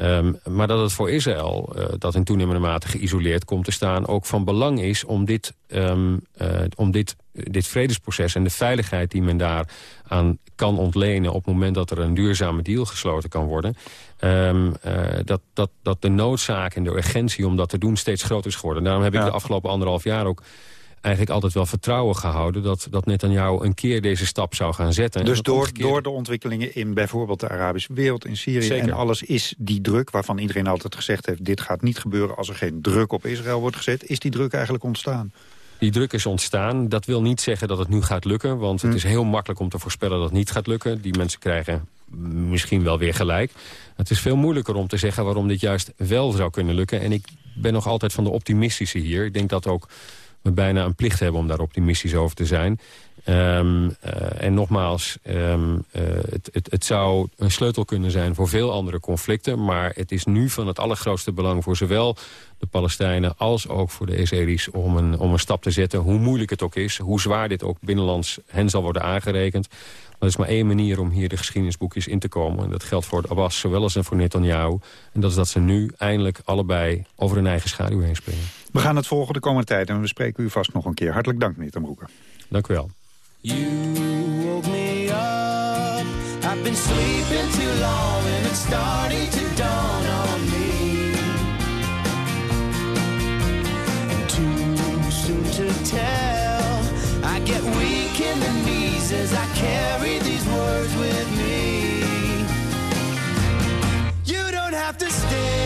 Um, maar dat het voor Israël, uh, dat in toenemende mate geïsoleerd komt te staan... ook van belang is om dit, um, uh, om dit, dit vredesproces en de veiligheid die men daar aan kan ontlenen... op het moment dat er een duurzame deal gesloten kan worden... Um, uh, dat, dat, dat de noodzaak en de urgentie om dat te doen steeds groter is geworden. Daarom heb ik de afgelopen anderhalf jaar ook eigenlijk altijd wel vertrouwen gehouden... dat, dat Netanyahu een keer deze stap zou gaan zetten. Dus door, omgekeerde... door de ontwikkelingen in bijvoorbeeld de Arabische wereld, in Syrië... Zeker. en alles is die druk, waarvan iedereen altijd gezegd heeft... dit gaat niet gebeuren als er geen druk op Israël wordt gezet... is die druk eigenlijk ontstaan? Die druk is ontstaan. Dat wil niet zeggen dat het nu gaat lukken. Want het hm. is heel makkelijk om te voorspellen dat het niet gaat lukken. Die mensen krijgen misschien wel weer gelijk. Het is veel moeilijker om te zeggen waarom dit juist wel zou kunnen lukken. En ik ben nog altijd van de optimistische hier. Ik denk dat ook we bijna een plicht hebben om daar optimistisch over te zijn. Um, uh, en nogmaals, um, uh, het, het, het, zou een sleutel kunnen zijn voor veel andere conflicten. Maar het is nu van het allergrootste belang voor zowel de Palestijnen als ook voor de Israëli's om een, om een stap te zetten. Hoe moeilijk het ook is, hoe zwaar dit ook binnenlands hen zal worden aangerekend. Er is maar één manier om hier de geschiedenisboekjes in te komen. En dat geldt voor Abbas, zowel als voor Netanyahu. En dat is dat ze nu eindelijk allebei over hun eigen schaduw heen springen. We gaan het volgen de komende tijd en we spreken u vast nog een keer. Hartelijk dank, meneer Tamroeker. Dank u wel. You woke me up. I've been sleeping too long and it's starting to dawn on me. And too soon to tell. I get weak in the knees as I carry these words with me. You don't have to stay.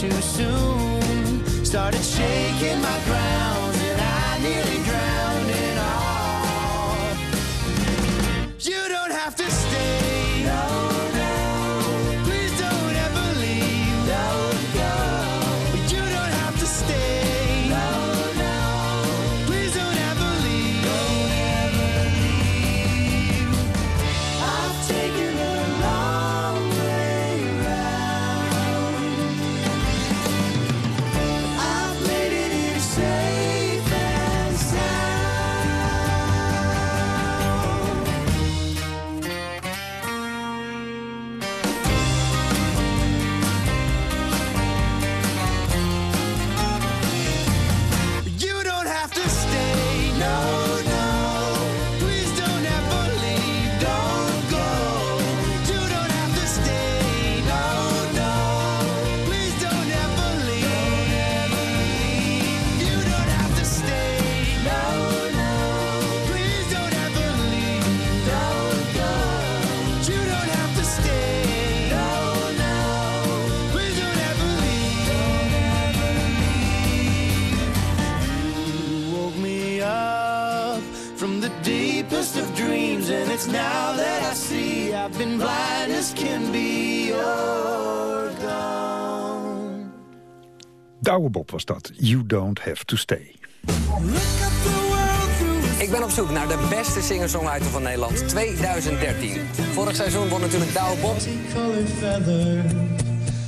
Too soon. Started shaking my ground Douwe Bob was dat. You don't have to stay. Ik ben op zoek naar de beste singer-songwriter van Nederland 2013. Vorig seizoen won natuurlijk Douwe Bob.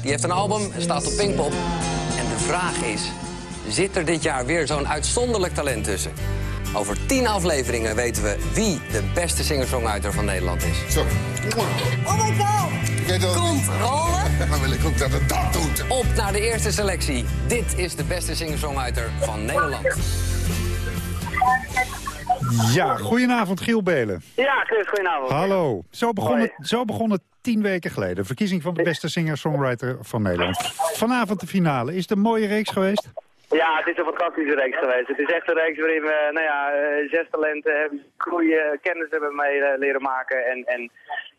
Die heeft een album, staat op Pinkpop. En de vraag is, zit er dit jaar weer zo'n uitzonderlijk talent tussen? Over tien afleveringen weten we wie de beste singer-songwriter van Nederland is. Zo. Oh my god! Controle! Dan wil ik ook dat het dat doet. Op naar de eerste selectie. Dit is de beste singer-songwriter van Nederland. Ja, goedenavond Giel Belen. Ja, goedenavond. Hallo. Zo begon, Hoi. het, zo begon het tien weken geleden. Verkiezing van de beste singer-songwriter van Nederland. Vanavond de finale. Is het een mooie reeks geweest? Ja, het is een fantastische reeks geweest. Het is echt een reeks waarin we nou ja, eh, zes talenten hebben groeien, kennis hebben mee eh, leren maken. En, en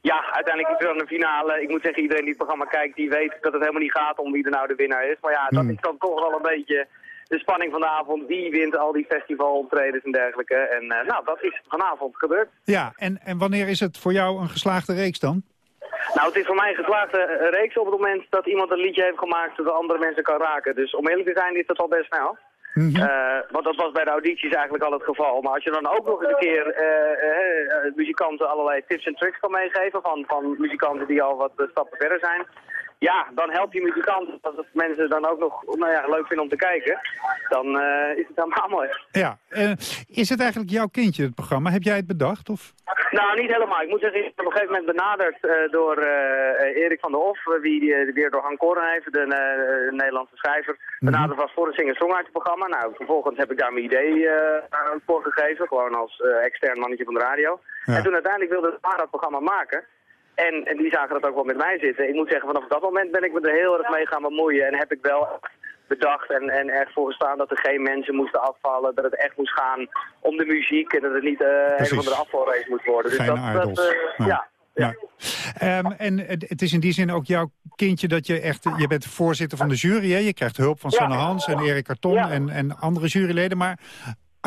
ja, uiteindelijk is er dan een finale. Ik moet zeggen, iedereen die het programma kijkt, die weet dat het helemaal niet gaat om wie er nou de winnaar is. Maar ja, dat Hmm. is dan toch wel een beetje de spanning van de avond. Wie wint al die festivaloptredens en dergelijke. En eh, nou, dat is vanavond gebeurd. Ja, en, en wanneer is het voor jou een geslaagde reeks dan? Nou, het is voor mij een geslaagde eh, reeks op het moment dat iemand een liedje heeft gemaakt dat andere mensen kan raken. Dus om eerlijk te zijn is dat al best snel. Eh, want dat was bij de audities eigenlijk al het geval. Maar als je dan ook nog eens een keer eh, muzikanten allerlei tips en tricks kan meegeven van, van muzikanten die al wat stappen verder zijn. Ja, dan helpt die muzikant, als het mensen dan ook nog nou ja, leuk vinden om te kijken, dan eh, is het helemaal mooi. Ja, eh, is het eigenlijk jouw kindje, het programma? Heb jij het bedacht? Of? Nou, niet helemaal. Ik moet zeggen, ik ben op een gegeven moment benaderd eh, door Erik van der Hof, wie weer door Han Korenheven, de Nederlandse schrijver, benaderd was voor een singer-songwriter-programma. Nou, vervolgens heb ik daar mijn idee aan voor gegeven, gewoon als extern mannetje van de radio. En toen uiteindelijk wilde ik het programma maken. En, en die zagen dat ook wel met mij zitten. Ik moet zeggen, vanaf dat moment ben ik me er heel erg mee gaan bemoeien. En heb ik wel bedacht en, en erg voor gestaan dat er geen mensen moesten afvallen. Dat het echt moest gaan om de muziek en dat het niet eh een of andere afvalrace moest worden. Dus Geen dat, dat, eh, ja. Ja. Ehm, en het is in die zin ook jouw kindje dat je echt... Je bent voorzitter van de jury, hè? Je krijgt hulp van. Sanne Hans en Erik Karton en, en andere juryleden. Maar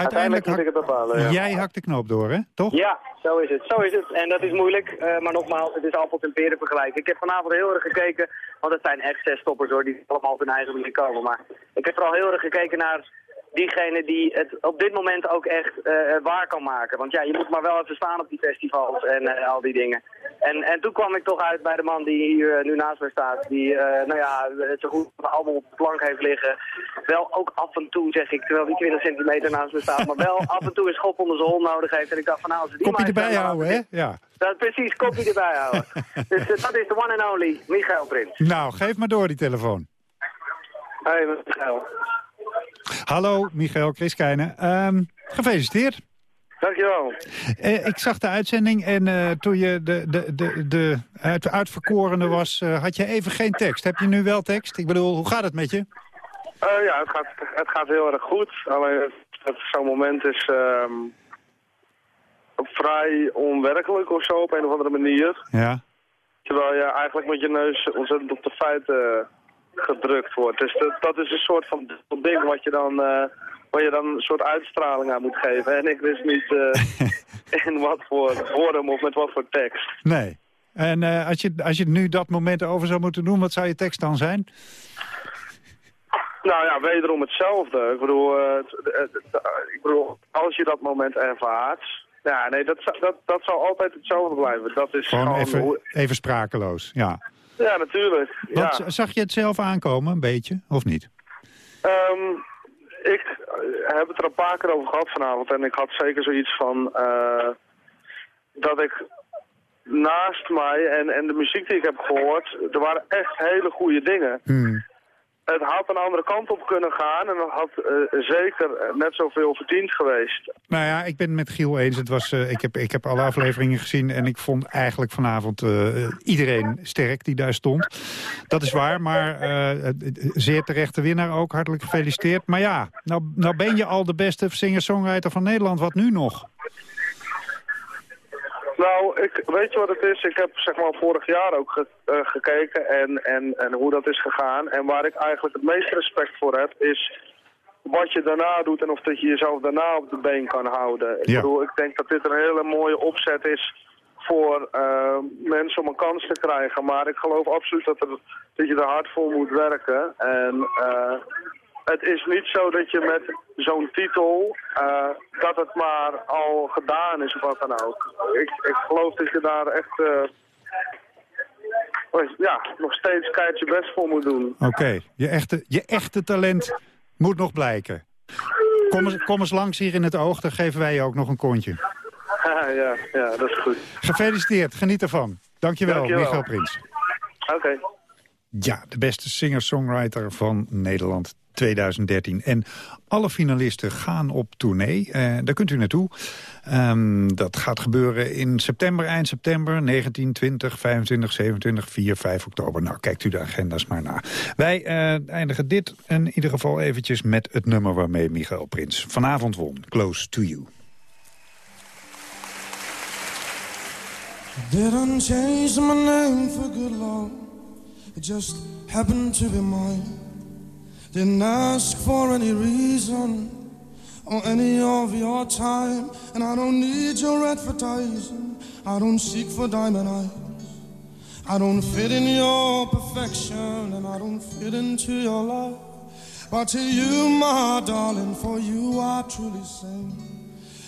uiteindelijk, moet ik het bepalen. ja. jij hakt de knoop door, hè? Toch? Ja, zo is het. Zo is het. En dat is moeilijk. eh, maar nogmaals, het is appels en peren vergelijken. Ik heb vanavond heel erg gekeken, want het zijn echt zes stoppers hoor, die allemaal op hun eigen manier komen. Maar ik heb vooral heel erg gekeken naar diegene die het op dit moment ook echt eh, waar kan maken. Want ja, je moet maar wel even staan op die festivals en eh, al die dingen. En, en toen kwam ik toch uit bij de man die hier eh, nu naast mij staat. Die, nou ja, het zo goed allemaal op de plank heeft liggen. Wel ook af en toe, zeg ik, terwijl die 20 centimeter naast me staat. Maar wel af en toe een schop onder zijn hol nodig heeft. En ik dacht van nou, als we die Kopje erbij houden, hè? Ja. Dat, precies, kopje erbij houden. dus dat is de one and only, Michael Prins. Nou, geef maar door die telefoon. Hey, Michael. Hallo, Michael Chris Keijnen. Ehm, gefeliciteerd. Dankjewel. Eh, ik zag de uitzending en eh, toen je de, de, de, de uit, was, eh, had je even geen tekst. Heb je nu wel tekst? Ik bedoel, hoe gaat het met je? Eh, ja, het gaat, het gaat heel erg goed. Alleen zo'n moment is ehm, vrij onwerkelijk of zo op een of andere manier. Ja. Terwijl je eigenlijk met je neus ontzettend op de feiten gedrukt wordt. Dus dat, dat is een soort van ding wat je dan, eh, waar je dan een soort uitstraling aan moet geven. En ik wist niet eh, in wat voor vorm of met wat voor tekst. Nee. En eh, als, je, als je nu dat moment over zou moeten doen, wat zou je tekst dan zijn? Nou ja, wederom hetzelfde. Ik bedoel, ik bedoel als je dat moment ervaart... Ja, nee, dat, dat, dat zal altijd hetzelfde blijven. Dat is Gewoon gewoon... even, hoe- even sprakeloos, ja. Ja, natuurlijk. Ja. Zag je het zelf aankomen, een beetje, of niet? Ehm, ik heb het er een paar keer over gehad vanavond. En ik had zeker zoiets van... eh, dat ik naast mij en, en de muziek die ik heb gehoord... Er waren echt hele goede dingen. Hmm. Het had een andere kant op kunnen gaan. En had eh, zeker net zoveel verdiend geweest. Nou ja, ik ben het met Giel eens. Het was, eh, ik, heb, ik heb alle afleveringen gezien en ik vond eigenlijk vanavond eh, iedereen sterk die daar stond. Dat is waar, maar eh, eh, zeer terechte winnaar ook. Hartelijk gefeliciteerd. Maar ja, nou, nou ben je al de beste singer-songwriter van Nederland. Wat nu nog? Nou, ik, weet je wat het is? Ik heb zeg maar vorig jaar ook ge- eh, gekeken en, en, en hoe dat is gegaan. En waar ik eigenlijk het meeste respect voor heb, is wat je daarna doet en of dat je jezelf daarna op de been kan houden. Ik Ja. bedoel, ik denk dat dit een hele mooie opzet is voor eh, mensen om een kans te krijgen. Maar ik geloof absoluut dat, er, dat je er hard voor moet werken. En eh, het is niet zo dat je met zo'n titel, eh, dat het maar al gedaan is of wat dan ook. Ik, ik geloof dat je daar echt, eh, ja, nog steeds keihard je best voor moet doen. Oké, je, echte, je echte talent moet nog blijken. Kom eens, kom eens langs hier in het oog, dan geven wij je ook nog een kontje. ja, ja, dat is goed. Gefeliciteerd, geniet ervan. Dankjewel, Dankjewel. Michael Prins. Oké. Ja, de beste singer-songwriter van Nederland 2013. En alle finalisten gaan op tournee. Eh, daar kunt u naartoe. Ehm, dat gaat gebeuren in september, eind september, 19, 20, 25, 27, 4, 5 oktober. Nou, kijkt u de agenda's maar na. Wij eh, eindigen dit in ieder geval eventjes met het nummer waarmee Michael Prins vanavond won. Close to You. Didn't change my name for good love. It just happened to be mine. Didn't ask for any reason or any of your time. And I don't need your advertising. I don't seek for diamond eyes. I don't fit in your perfection and I don't fit into your love. But to you, my darling, for you I truly sing.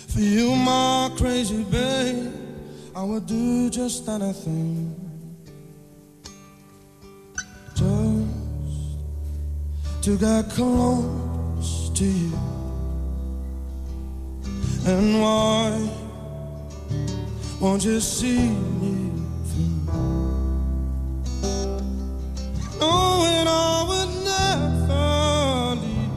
For you, my crazy babe, I would do just anything. To get close to you. And why won't you see me through? Knowing I would never leave.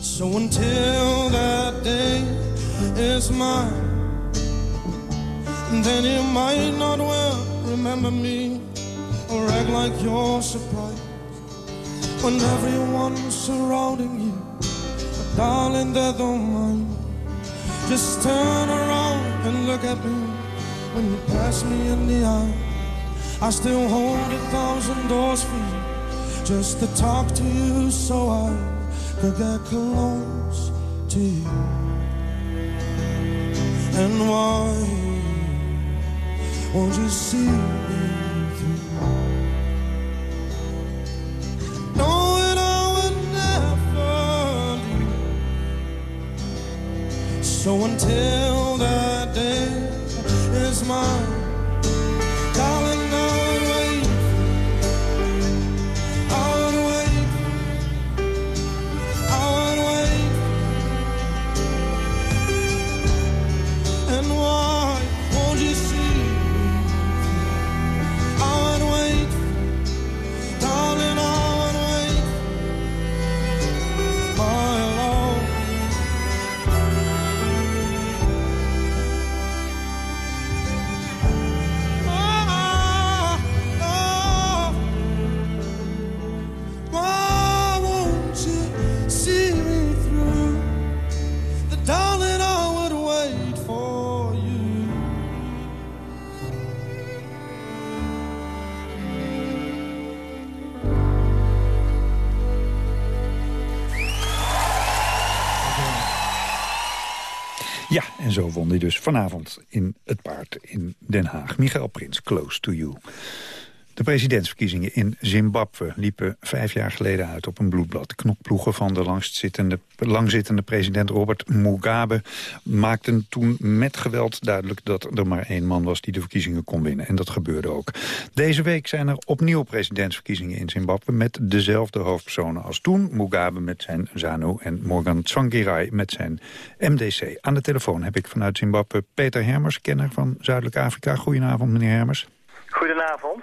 So until that day is mine, then you might not well remember me or act like you're surprised when everyone's surrounding you. But darling, they don't mind. Just turn around and look at me when you pass me in the eye. I still hold a thousand doors for you just to talk to you so I could get close to you. And why won't you see me So until that day is mine, en zo won hij dus vanavond in het paard in Den Haag. Michael Prins, close to you. De presidentsverkiezingen in Zimbabwe liepen vijf jaar geleden uit op een bloedblad. Knokploegen van de langzittende, president Robert Mugabe maakten toen met geweld duidelijk dat er maar één man was die de verkiezingen kon winnen. En dat gebeurde ook. Deze week zijn er opnieuw presidentsverkiezingen in Zimbabwe met dezelfde hoofdpersonen als toen. Mugabe met zijn ZANU en Morgan Tsvangirai met zijn MDC. Aan de telefoon heb ik vanuit Zimbabwe Peter Hermers, kenner van Zuidelijk Afrika. Goedenavond meneer Hermers. Goedenavond.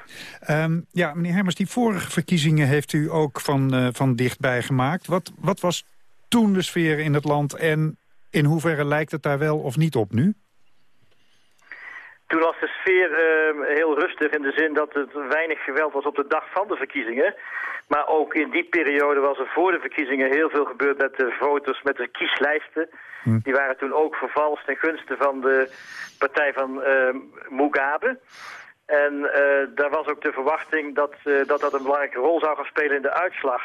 Um, ja, meneer Hermers, die vorige verkiezingen heeft u ook van, uh, van dichtbij gemaakt. Wat, wat was toen de sfeer in het land en in hoeverre lijkt het daar wel of niet op nu? Toen was de sfeer uh, heel rustig in de zin dat het weinig geweld was op de dag van de verkiezingen. Maar ook in die periode was er voor de verkiezingen heel veel gebeurd met de foto's, met de kieslijsten. Hm. Die waren toen ook vervalst ten gunste van de partij van uh, Mugabe. En uh, daar was ook de verwachting dat, uh, dat dat een belangrijke rol zou gaan spelen in de uitslag.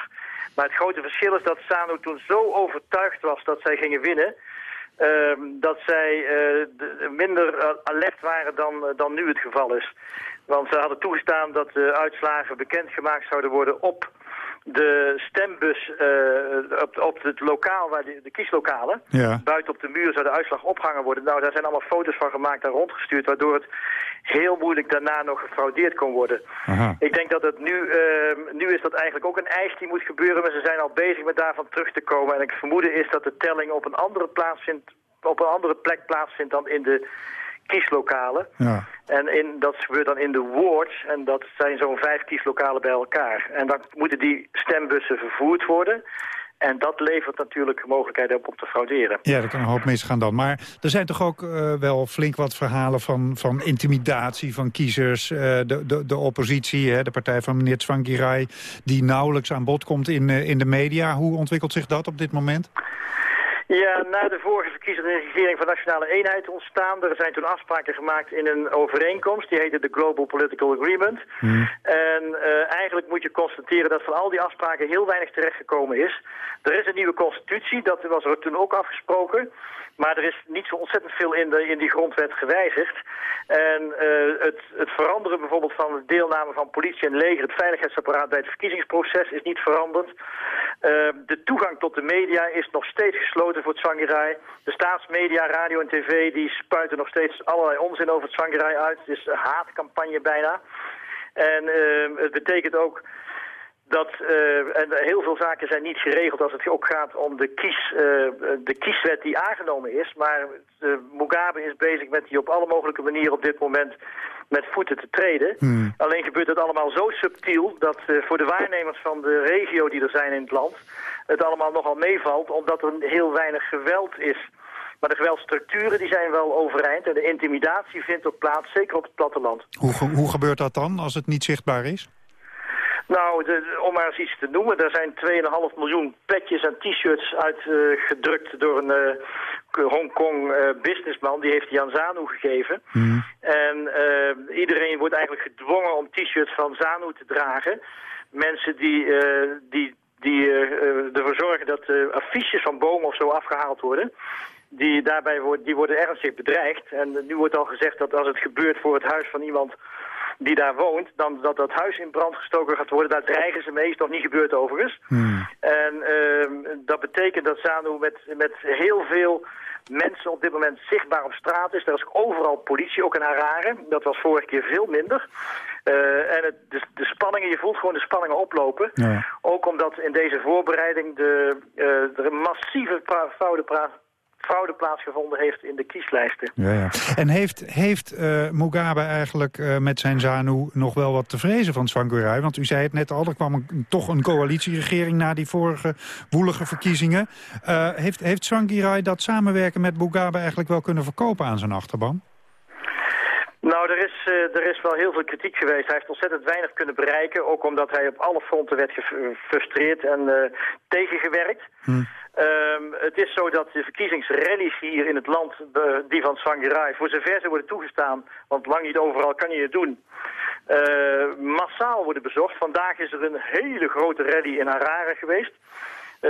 Maar het grote verschil is dat Sanu toen zo overtuigd was dat zij gingen winnen... Uh, dat zij uh, minder alert waren dan, dan nu het geval is. Want ze hadden toegestaan dat de uitslagen bekendgemaakt zouden worden op de stembus uh, op, op het lokaal, waar de, de kieslokalen, ja. buiten op de muur zou de uitslag opgehangen worden. Nou, daar zijn allemaal foto's van gemaakt en rondgestuurd, waardoor het heel moeilijk daarna nog gefraudeerd kon worden. Aha. Ik denk dat het nu, uh, nu is dat eigenlijk ook een eis die moet gebeuren, maar ze zijn al bezig met daarvan terug te komen. En ik vermoeden is dat de telling op een andere, plaatsvindt, op een andere plek plaatsvindt dan in de kieslokalen. Ja. En in, dat gebeurt dan in de wards. En dat zijn zo'n vijf kieslokalen bij elkaar. En dan moeten die stembussen vervoerd worden. En dat levert natuurlijk mogelijkheden op om te frauderen. Ja, er kan een hoop misgaan dan. Maar er zijn toch ook uh, wel flink wat verhalen van, van intimidatie van kiezers. Uh, de, de, de oppositie, hè, de partij van meneer Tsvangirai... die nauwelijks aan bod komt in, uh, in de media. Hoe ontwikkelt zich dat op dit moment? Ja, na de vorige verkiezingen is een regering van Nationale Eenheid ontstaan. Er zijn toen afspraken gemaakt in een overeenkomst. Die heette de Global Political Agreement. Hmm. En uh, eigenlijk moet je constateren dat van al die afspraken heel weinig terechtgekomen is. Er is een nieuwe constitutie, dat was er toen ook afgesproken. Maar er is niet zo ontzettend veel in, de, in die grondwet gewijzigd. En uh, het, het veranderen bijvoorbeeld van de deelname van politie en leger, het veiligheidsapparaat bij het verkiezingsproces is niet veranderd. Uh, de toegang tot de media is nog steeds gesloten voor het. De staatsmedia, radio en tv, die spuiten nog steeds allerlei onzin over het uit. Het is een haatcampagne bijna. En uh, het betekent ook dat uh, en heel veel zaken zijn niet geregeld als het ook gaat om de, kies, uh, de kieswet die aangenomen is. Maar uh, Mugabe is bezig met die op alle mogelijke manieren op dit moment met voeten te treden. Hmm. Alleen gebeurt het allemaal zo subtiel dat voor de waarnemers van de regio die er zijn in het land... het allemaal nogal meevalt omdat er heel weinig geweld is. Maar de geweldstructuren die zijn wel overeind en de intimidatie vindt ook plaats, zeker op het platteland. Hoe, hoe gebeurt dat dan als het niet zichtbaar is? Nou, de, om maar eens iets te noemen, er zijn 2,5 miljoen petjes en t-shirts uitgedrukt door een uh, Hongkong uh, businessman. Die heeft die aan Zanu gegeven. Mm. En iedereen wordt eigenlijk gedwongen om t-shirts van Zanu te dragen. Mensen die, die, die ervoor zorgen dat affiches van bomen of zo afgehaald worden die daarbij wordt, die worden ernstig bedreigd. En nu wordt al gezegd dat als het gebeurt voor het huis van iemand die daar woont, dan dat dat huis in brand gestoken gaat worden. Daar dreigen ze mee, is nog niet gebeurd overigens. Hmm. En uh, dat betekent dat Zanu met, met heel veel mensen op dit moment zichtbaar op straat is. Er is overal politie, ook in Harare. Dat was vorige keer veel minder. Uh, en het, de, de, spanningen, je voelt gewoon de spanningen oplopen. Ja. Ook omdat in deze voorbereiding de, uh, er een massieve fraude plaatsgevonden heeft in de kieslijsten. Ja, ja. En heeft, heeft uh, Mugabe eigenlijk uh, met zijn ZANU nog wel wat te vrezen van Tsvangirai? Want u zei het net al, er kwam een, toch een coalitieregering na die vorige woelige verkiezingen. Uh, heeft, heeft Tsvangirai dat samenwerken met Mugabe eigenlijk wel kunnen verkopen aan zijn achterban? Nou, er is, er is wel heel veel kritiek geweest. Hij heeft ontzettend weinig kunnen bereiken. Ook omdat hij op alle fronten werd gefrustreerd en uh, tegengewerkt. Hm. Um, het is zo dat de verkiezingsrallies hier in het land, de, die van Tsvangirai, voor zover ze worden toegestaan, want lang niet overal kan je het doen, uh, massaal worden bezocht. Vandaag is er een hele grote rally in Harare geweest.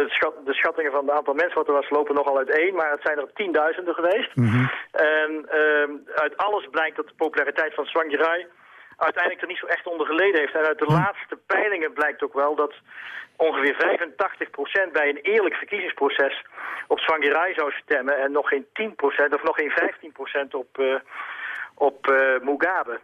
Schat, de schattingen van het aantal mensen wat er was lopen nogal uiteen, maar het zijn er tienduizenden geweest. Mhm. En ehm, uit alles blijkt dat de populariteit van Tsvangirai uiteindelijk er niet zo echt onder geleden heeft. En uit de laatste peilingen blijkt ook wel dat ongeveer 85% bij een eerlijk verkiezingsproces op Tsvangirai zou stemmen en nog geen 10% of nog geen 15% op, eh, op eh, Mugabe.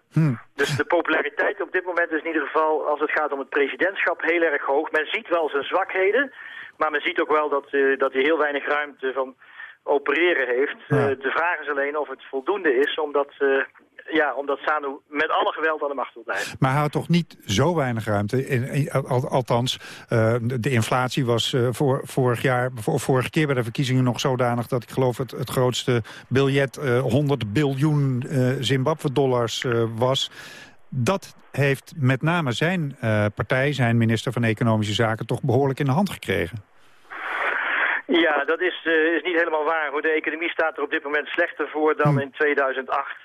Dus de populariteit op dit moment is in ieder geval, als het gaat om het presidentschap, heel erg hoog. Men ziet wel zijn zwakheden, maar men ziet ook wel dat, eh, dat hij heel weinig ruimte van opereren heeft. De vraag is alleen of het voldoende is, omdat, ja, omdat Sanu met alle geweld aan de macht wil blijven. Maar hij had toch niet zo weinig ruimte. In, in- al- althans, eh, de, inflatie was eh, voor, vorig jaar, voor, vorige keer bij de verkiezingen nog zodanig dat ik geloof het, het grootste biljet eh 100 biljoen eh Zimbabwe-dollars eh, was. Dat heeft met name zijn partij, zijn minister van Economische Zaken, toch behoorlijk in de hand gekregen. Ja, dat is, is niet helemaal waar. Hoor. De economie staat er op dit moment slechter voor dan in 2008.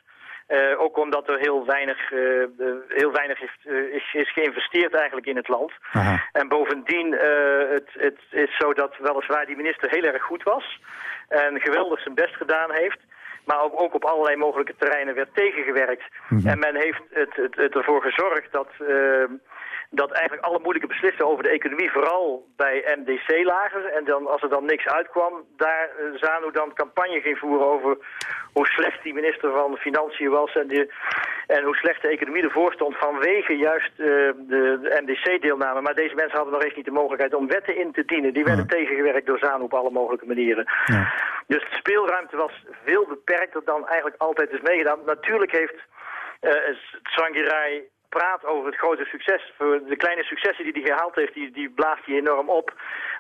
Eh, ook omdat er heel weinig, eh, eh, heel weinig heeft, eh, is, is geïnvesteerd eigenlijk in het land. En bovendien, het, het is zo dat weliswaar die minister heel erg goed was. En geweldig zijn best gedaan heeft. Maar ook, ook op allerlei mogelijke terreinen werd tegengewerkt. En men heeft het, het, het ervoor gezorgd dat, dat eigenlijk alle moeilijke beslissingen over de economie vooral bij MDC lagen. En dan, als er dan niks uitkwam, daar eh, Zanu dan campagne ging voeren over hoe slecht die minister van Financiën was en, de, en hoe slecht de economie ervoor stond vanwege juist eh, de, de MDC-deelname. Maar deze mensen hadden nog eens niet de mogelijkheid om wetten in te dienen. Die werden tegengewerkt door Zanu op alle mogelijke manieren. Dus de speelruimte was veel beperkter dan eigenlijk altijd is meegedaan. Natuurlijk heeft Tsvangirai praat over het grote succes. De kleine successen die hij gehaald heeft, die, die blaast hij enorm op.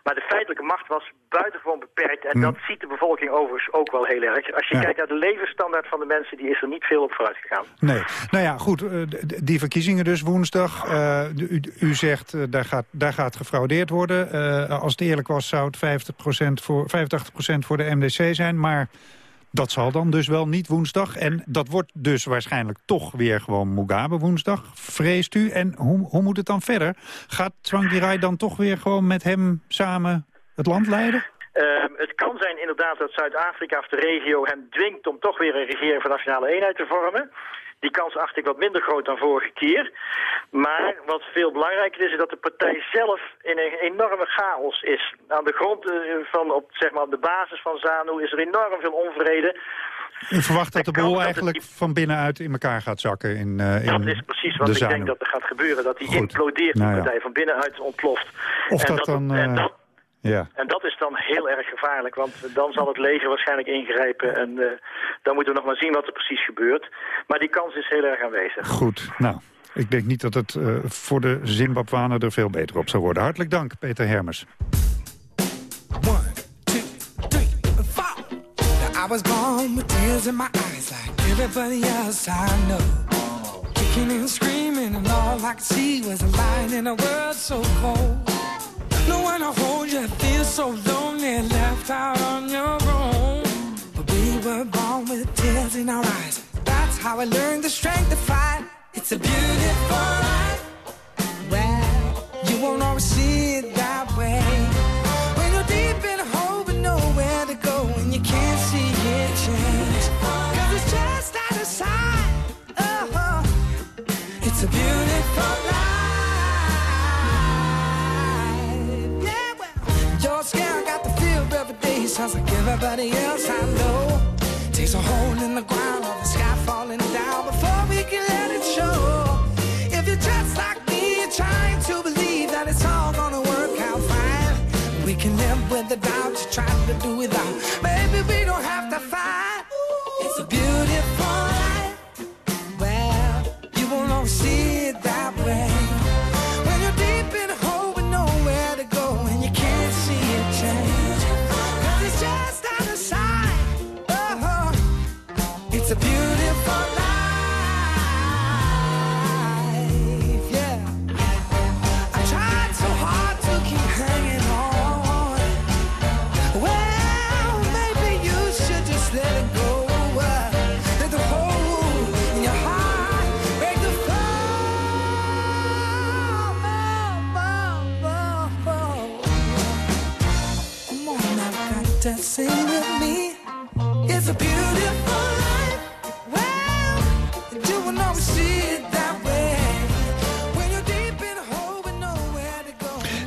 Maar de feitelijke macht was buitengewoon beperkt. En dat ziet de bevolking overigens ook wel heel erg. Als je Ja. kijkt naar de levensstandaard van de mensen, die is er niet veel op vooruit gegaan. Nee. Nou ja, goed, eh, die verkiezingen dus woensdag. Eh, u, u zegt, eh, daar, gaat, daar gaat gefraudeerd worden. Als het eerlijk was, zou het 50% voor, 85% voor de MDC zijn. Maar dat zal dan dus wel niet woensdag. En dat wordt dus waarschijnlijk toch weer gewoon Mugabe woensdag, vreest u. En hoe, hoe moet het dan verder? Gaat Tsvangirai dan toch weer gewoon met hem samen het land leiden? Ehm, het kan zijn inderdaad dat Zuid-Afrika of de regio hem dwingt om toch weer een regering van nationale eenheid te vormen. Die kans acht ik wat minder groot dan vorige keer. Maar wat veel belangrijker is, is dat de partij zelf in een enorme chaos is. Aan de grond eh, van, op, zeg maar, op de basis van ZANU is er enorm veel onvrede. U verwacht dat de boel eigenlijk van binnenuit in elkaar gaat zakken in, eh in Dat is precies wat de ik denk dat er gaat gebeuren. Dat die Goed. implodeert, die Nou ja. partij van binnenuit ontploft. Of en dat dan... en eh, dat, ja. en dat is dan heel erg gevaarlijk, want dan zal het leger waarschijnlijk ingrijpen. En eh, dan moeten we nog maar zien wat er precies gebeurt. Maar die kans is heel erg aanwezig. Goed, nou, ik denk niet dat het eh, voor de Zimbabwanen er veel beter op zou worden. Hartelijk dank, Peter Hermers. I was born with tears in my eyes like everybody else I know. Kicking and screaming and all I could see was a light in a world so cold. No one to hold you, feel so lonely, left out on your own. But we were born with tears in our eyes. That's how I learned the strength to fight. It's a beautiful life. Everybody else I know. Takes a hole in the ground or the sky falling down before we can let it show. If you're just like me, you're trying to believe that it's all gonna work out fine. We can live with the doubt you're trying to do without.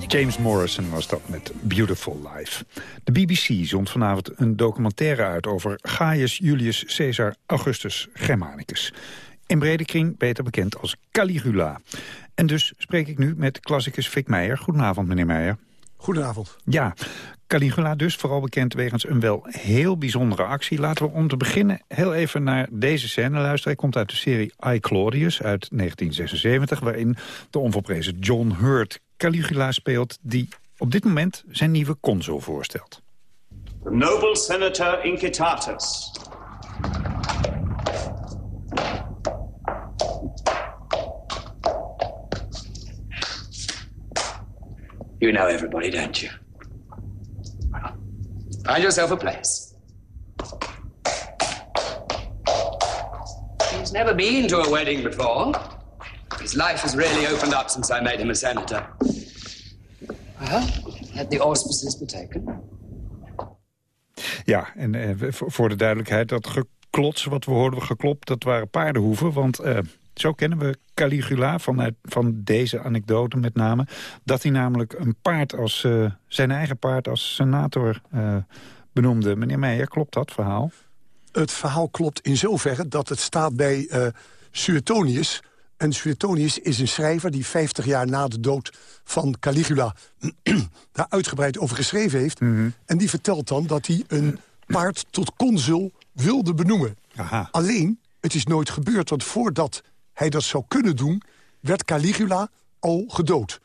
James Morrison was dat met Beautiful Life. De BBC zond vanavond een documentaire uit over Gaius Julius Caesar Augustus Germanicus. In brede kring beter bekend als Caligula. En dus spreek ik nu met klassicus Vic Meijer. Goedenavond, meneer Meijer. Goedenavond. Ja, Caligula dus, vooral bekend wegens een wel heel bijzondere actie. Laten we om te beginnen heel even naar deze scène luisteren. Hij komt uit de serie I, Claudius uit 1976... waarin de onvolprezen John Hurt Caligula speelt... die op dit moment zijn nieuwe consul voorstelt. The noble senator Incitatus. You know everybody, don't you? Find yourself a place. He's never been to a wedding before. His life has really opened up since I made him a senator. Well, let the auspices be taken. Ja, en eh, voor de duidelijkheid, dat geklots wat we hoorden geklopt... dat waren paardenhoeven, want eh, zo kennen we Caligula vanuit van deze anekdote met name. Dat hij namelijk een paard als eh, zijn eigen paard als senator eh, benoemde. Meneer Meijer, klopt dat verhaal? Het verhaal klopt in zoverre dat het staat bij eh Suetonius. En Suetonius is een schrijver die 50 jaar na de dood van Caligula... daar uitgebreid over geschreven heeft. En die vertelt dan dat hij een paard tot consul wilde benoemen. Alleen, het is nooit gebeurd, want voordat hij dat zou kunnen doen... werd Caligula al gedood.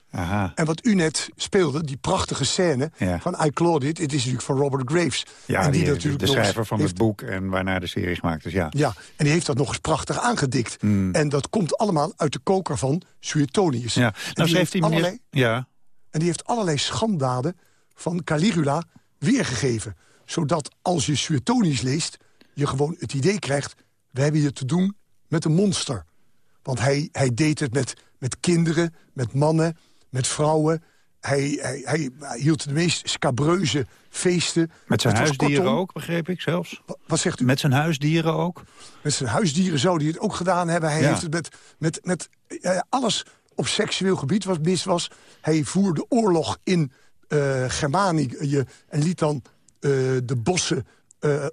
En wat u net speelde, die prachtige scène van I Claude It... het is natuurlijk van Robert Graves. Ja, en die, natuurlijk de schrijver van heeft- het boek en waarna de serie gemaakt is. Ja. Ja, en die heeft dat nog eens prachtig aangedikt. En dat komt allemaal uit de koker van Suetonius. Ja. En Nou die heeft die meneer... allerlei, Ja, en die heeft allerlei schanddaden van Caligula weergegeven. Zodat als je Suetonius leest, je gewoon het idee krijgt... we hebben hier te doen met een monster. Want hij, hij deed het met, met kinderen, met mannen, met vrouwen. Hij, hij, hij, hield de meest scabreuze feesten. met zijn Het huisdieren ook, begreep ik zelfs. Wat zegt u? Met zijn huisdieren ook. Met zijn huisdieren zou hij het ook gedaan hebben. Hij Ja. heeft het met, met, met eh, alles op seksueel gebied wat mis was. Hij voerde oorlog in eh Germanië en liet dan eh, de bossen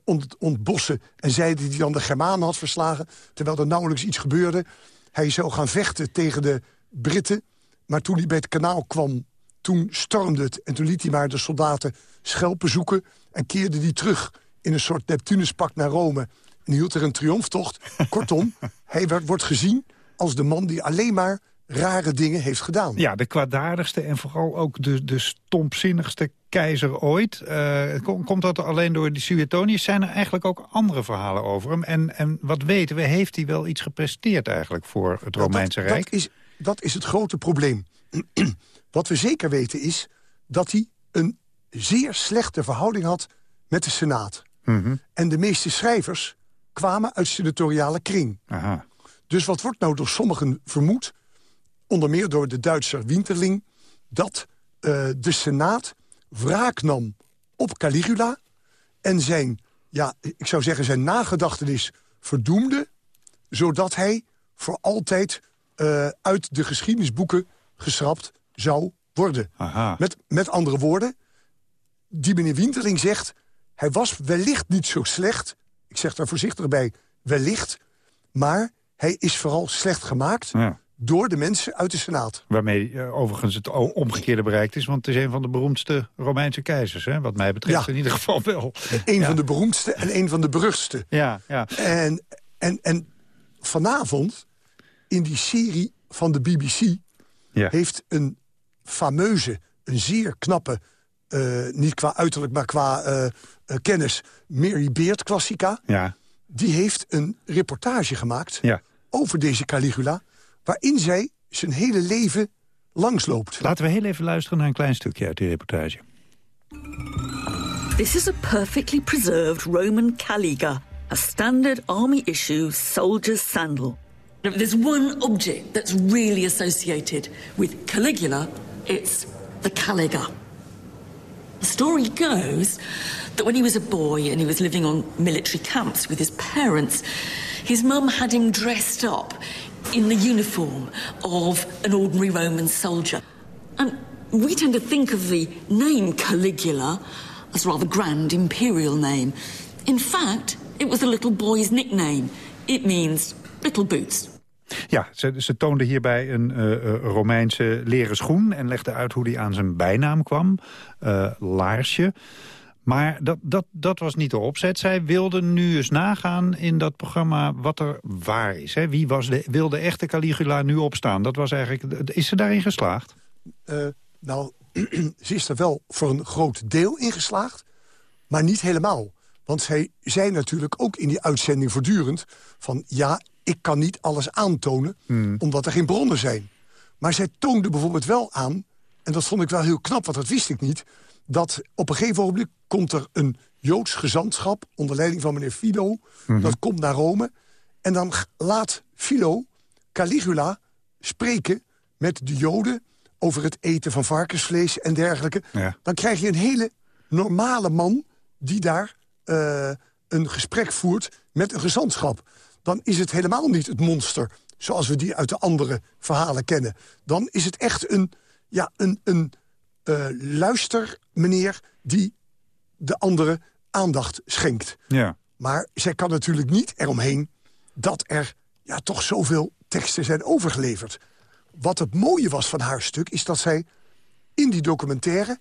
ont, ontbossen... en zei dat hij dan de Germanen had verslagen... terwijl er nauwelijks iets gebeurde. Hij zou gaan vechten tegen de Britten... maar toen hij bij het kanaal kwam, toen stormde het... en toen liet hij maar de soldaten schelpen zoeken... en keerde die terug in een soort Neptunuspak naar Rome... en hield er een triomftocht. Kortom, hij werd, wordt gezien als de man die alleen maar rare dingen heeft gedaan. Ja, de kwaadaardigste en vooral ook de, de stompzinnigste keizer ooit. Eh, kom- komt dat alleen door die Suetonius? Zijn er eigenlijk ook andere verhalen over hem? En, en wat weten we, heeft hij wel iets gepresteerd eigenlijk voor het Romeinse dat, Rijk? Dat is, dat is het grote probleem. Wat we zeker weten is dat hij een zeer slechte verhouding had met de Senaat. Mhm. En de meeste schrijvers kwamen uit senatoriale kring. Aha. Dus wat wordt nou door sommigen vermoed, onder meer door de Duitser Winterling... dat eh, de Senaat wraak nam op Caligula... en zijn, ja, ik zou zeggen, zijn nagedachtenis verdoemde... zodat hij voor altijd eh, uit de geschiedenisboeken geschrapt zou worden. Met, met andere woorden, die meneer Winterling zegt... hij was wellicht niet zo slecht, ik zeg daar voorzichtig bij, wellicht... maar hij is vooral slecht gemaakt Ja. Door de mensen uit de Senaat. Waarmee eh, overigens het omgekeerde bereikt is. Want het is een van de beroemdste Romeinse keizers. Hè? Wat mij betreft Ja. in ieder geval wel. Een Ja. van de beroemdste en een van de beruchtste. Ja, ja. En, en, en vanavond, in die serie van de BBC... heeft een fameuze, een zeer knappe... eh, niet qua uiterlijk, maar qua eh, kennis... Mary Beard klassica. Ja. Die heeft een reportage gemaakt Ja. over deze Caligula... waarin zij zijn hele leven langsloopt. Laten we heel even luisteren naar een klein stukje uit die reportage. This is a perfectly preserved Roman caliga, a standard army issue soldier's sandal. There's one object that's really associated with Caligula, it's the caliga. The story goes that when he was a boy and he was living on military camps with his parents, His mum had him dressed up in the uniform of an ordinary Roman soldier. And we tend to think of the name Caligula as a rather grand imperial name. In fact, it was the little boy's nickname. It means little boots. Ja, ze, ze toonde hierbij een uh, Romeinse leren schoen... en legde uit hoe die aan zijn bijnaam kwam, uh, Laarsje. Maar dat, dat, dat was niet de opzet. Zij wilde nu eens nagaan in dat programma wat er waar is. Hè? Wie was de, wil de echte Caligula nu opstaan? Dat was eigenlijk, is ze daarin geslaagd? Uh, nou, ze is er wel voor een groot deel in geslaagd, maar niet helemaal. Want zij zei natuurlijk ook in die uitzending voortdurend... van ja, ik kan niet alles aantonen, hmm. omdat er geen bronnen zijn. Maar zij toonde bijvoorbeeld wel aan, en dat vond ik wel heel knap, want dat wist ik niet... dat op een gegeven moment komt er een Joods gezantschap... onder leiding van meneer Philo, mhm. dat komt naar Rome... en dan laat Philo Caligula spreken met de Joden... over het eten van varkensvlees en dergelijke. Dan krijg je een hele normale man die daar uh, een gesprek voert met een gezantschap dan is het helemaal niet het monster zoals we die uit de andere verhalen kennen. Dan is het echt een, ja, een, een uh, luistermeneer die de andere aandacht schenkt. Ja. Maar zij kan natuurlijk niet eromheen dat er ja, toch zoveel teksten zijn overgeleverd. Wat het mooie was van haar stuk is dat zij in die documentaire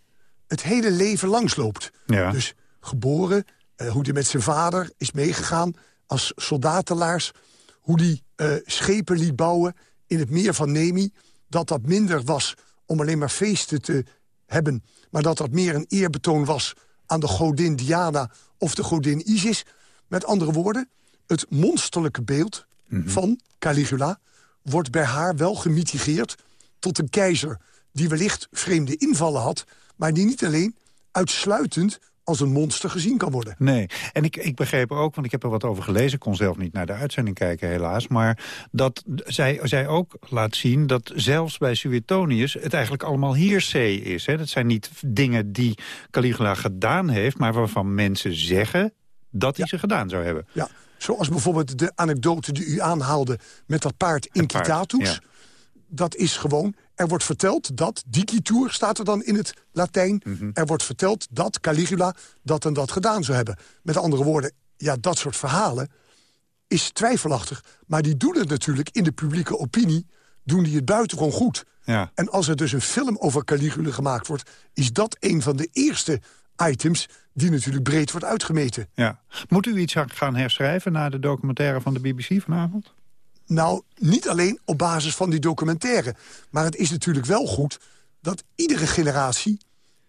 het hele leven langsloopt. Ja. Dus geboren, uh, hoe hij met zijn vader is meegegaan als soldatelaars... hoe die uh, schepen liet bouwen in het meer van Nemi... dat dat minder was om alleen maar feesten te hebben... maar dat dat meer een eerbetoon was aan de godin Diana of de godin Isis. Met andere woorden, het monsterlijke beeld mhm. van Caligula... wordt bij haar wel gemitigeerd tot een keizer... die wellicht vreemde invallen had... maar die niet alleen uitsluitend als een monster gezien kan worden. Nee, en ik, ik begreep ook, want ik heb er wat over gelezen... ik kon zelf niet naar de uitzending kijken helaas... maar dat zij, zij ook laat zien dat zelfs bij Suetonius... het eigenlijk allemaal hearsay is. Hè? Dat zijn niet dingen die Caligula gedaan heeft... maar waarvan mensen zeggen dat hij ze gedaan zou hebben. Ja, zoals bijvoorbeeld de anekdote die u aanhaalde... met dat paard Inquitatus. Dat is gewoon er wordt verteld dat, dicitur staat er dan in het Latijn... Mhm. er wordt verteld dat Caligula dat en dat gedaan zou hebben. Met andere woorden, ja, dat soort verhalen is twijfelachtig. Maar die doen het natuurlijk in de publieke opinie... doen die het buitengewoon goed. Ja. En als er dus een film over Caligula gemaakt wordt... is dat een van de eerste items die natuurlijk breed wordt uitgemeten. Ja. Moet u iets gaan herschrijven na de documentaire van de BBC vanavond? Nou, niet alleen op basis van die documentaire. Maar het is natuurlijk wel goed dat iedere generatie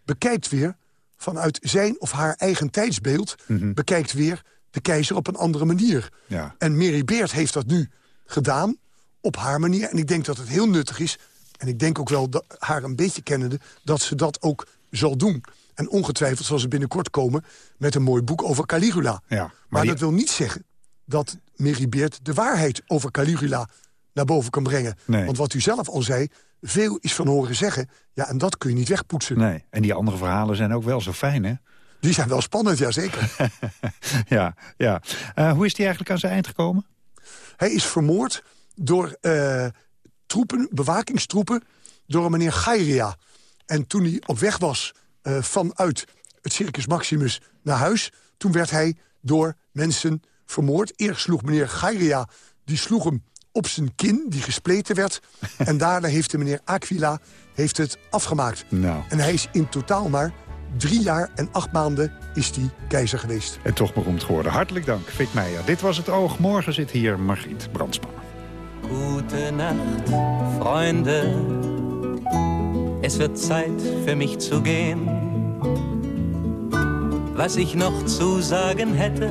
bekijkt weer... vanuit zijn of haar eigen tijdsbeeld... Mhm. bekijkt weer de keizer op een andere manier. Ja. En Mary Beert heeft dat nu gedaan op haar manier. En ik denk dat het heel nuttig is... en ik denk ook wel dat, haar een beetje kennende... dat ze dat ook zal doen. En ongetwijfeld zal ze binnenkort komen met een mooi boek over Caligula. Ja, maar, dat wil niet zeggen dat Meribeert de waarheid over Caligula naar boven kan brengen. Want wat u zelf al zei, veel is van horen zeggen. Ja, en dat kun je niet wegpoetsen. Nee, en die andere verhalen zijn ook wel zo fijn, hè? Die zijn wel spannend, ja zeker. ja, ja. Uh, hoe is hij eigenlijk aan zijn eind gekomen? Hij is vermoord door uh, troepen, bewakingstroepen, door een meneer Gairia. En toen hij op weg was uh, vanuit het Circus Maximus naar huis... toen werd hij door mensen vermoord. Eerst sloeg meneer Gairia, die sloeg hem op zijn kin, die gespleten werd. en daarna heeft de meneer Aquila heeft het afgemaakt. Nou. En hij is in totaal maar drie jaar en acht maanden is die keizer geweest. En toch beroemd geworden. Hartelijk dank, Fik Meijer. Dit was het Oog. Morgen zit hier Margriet Brandsman. Gute Nacht, Freunde. Es wird Zeit für mich zu gehen. Was ich noch zu sagen hätte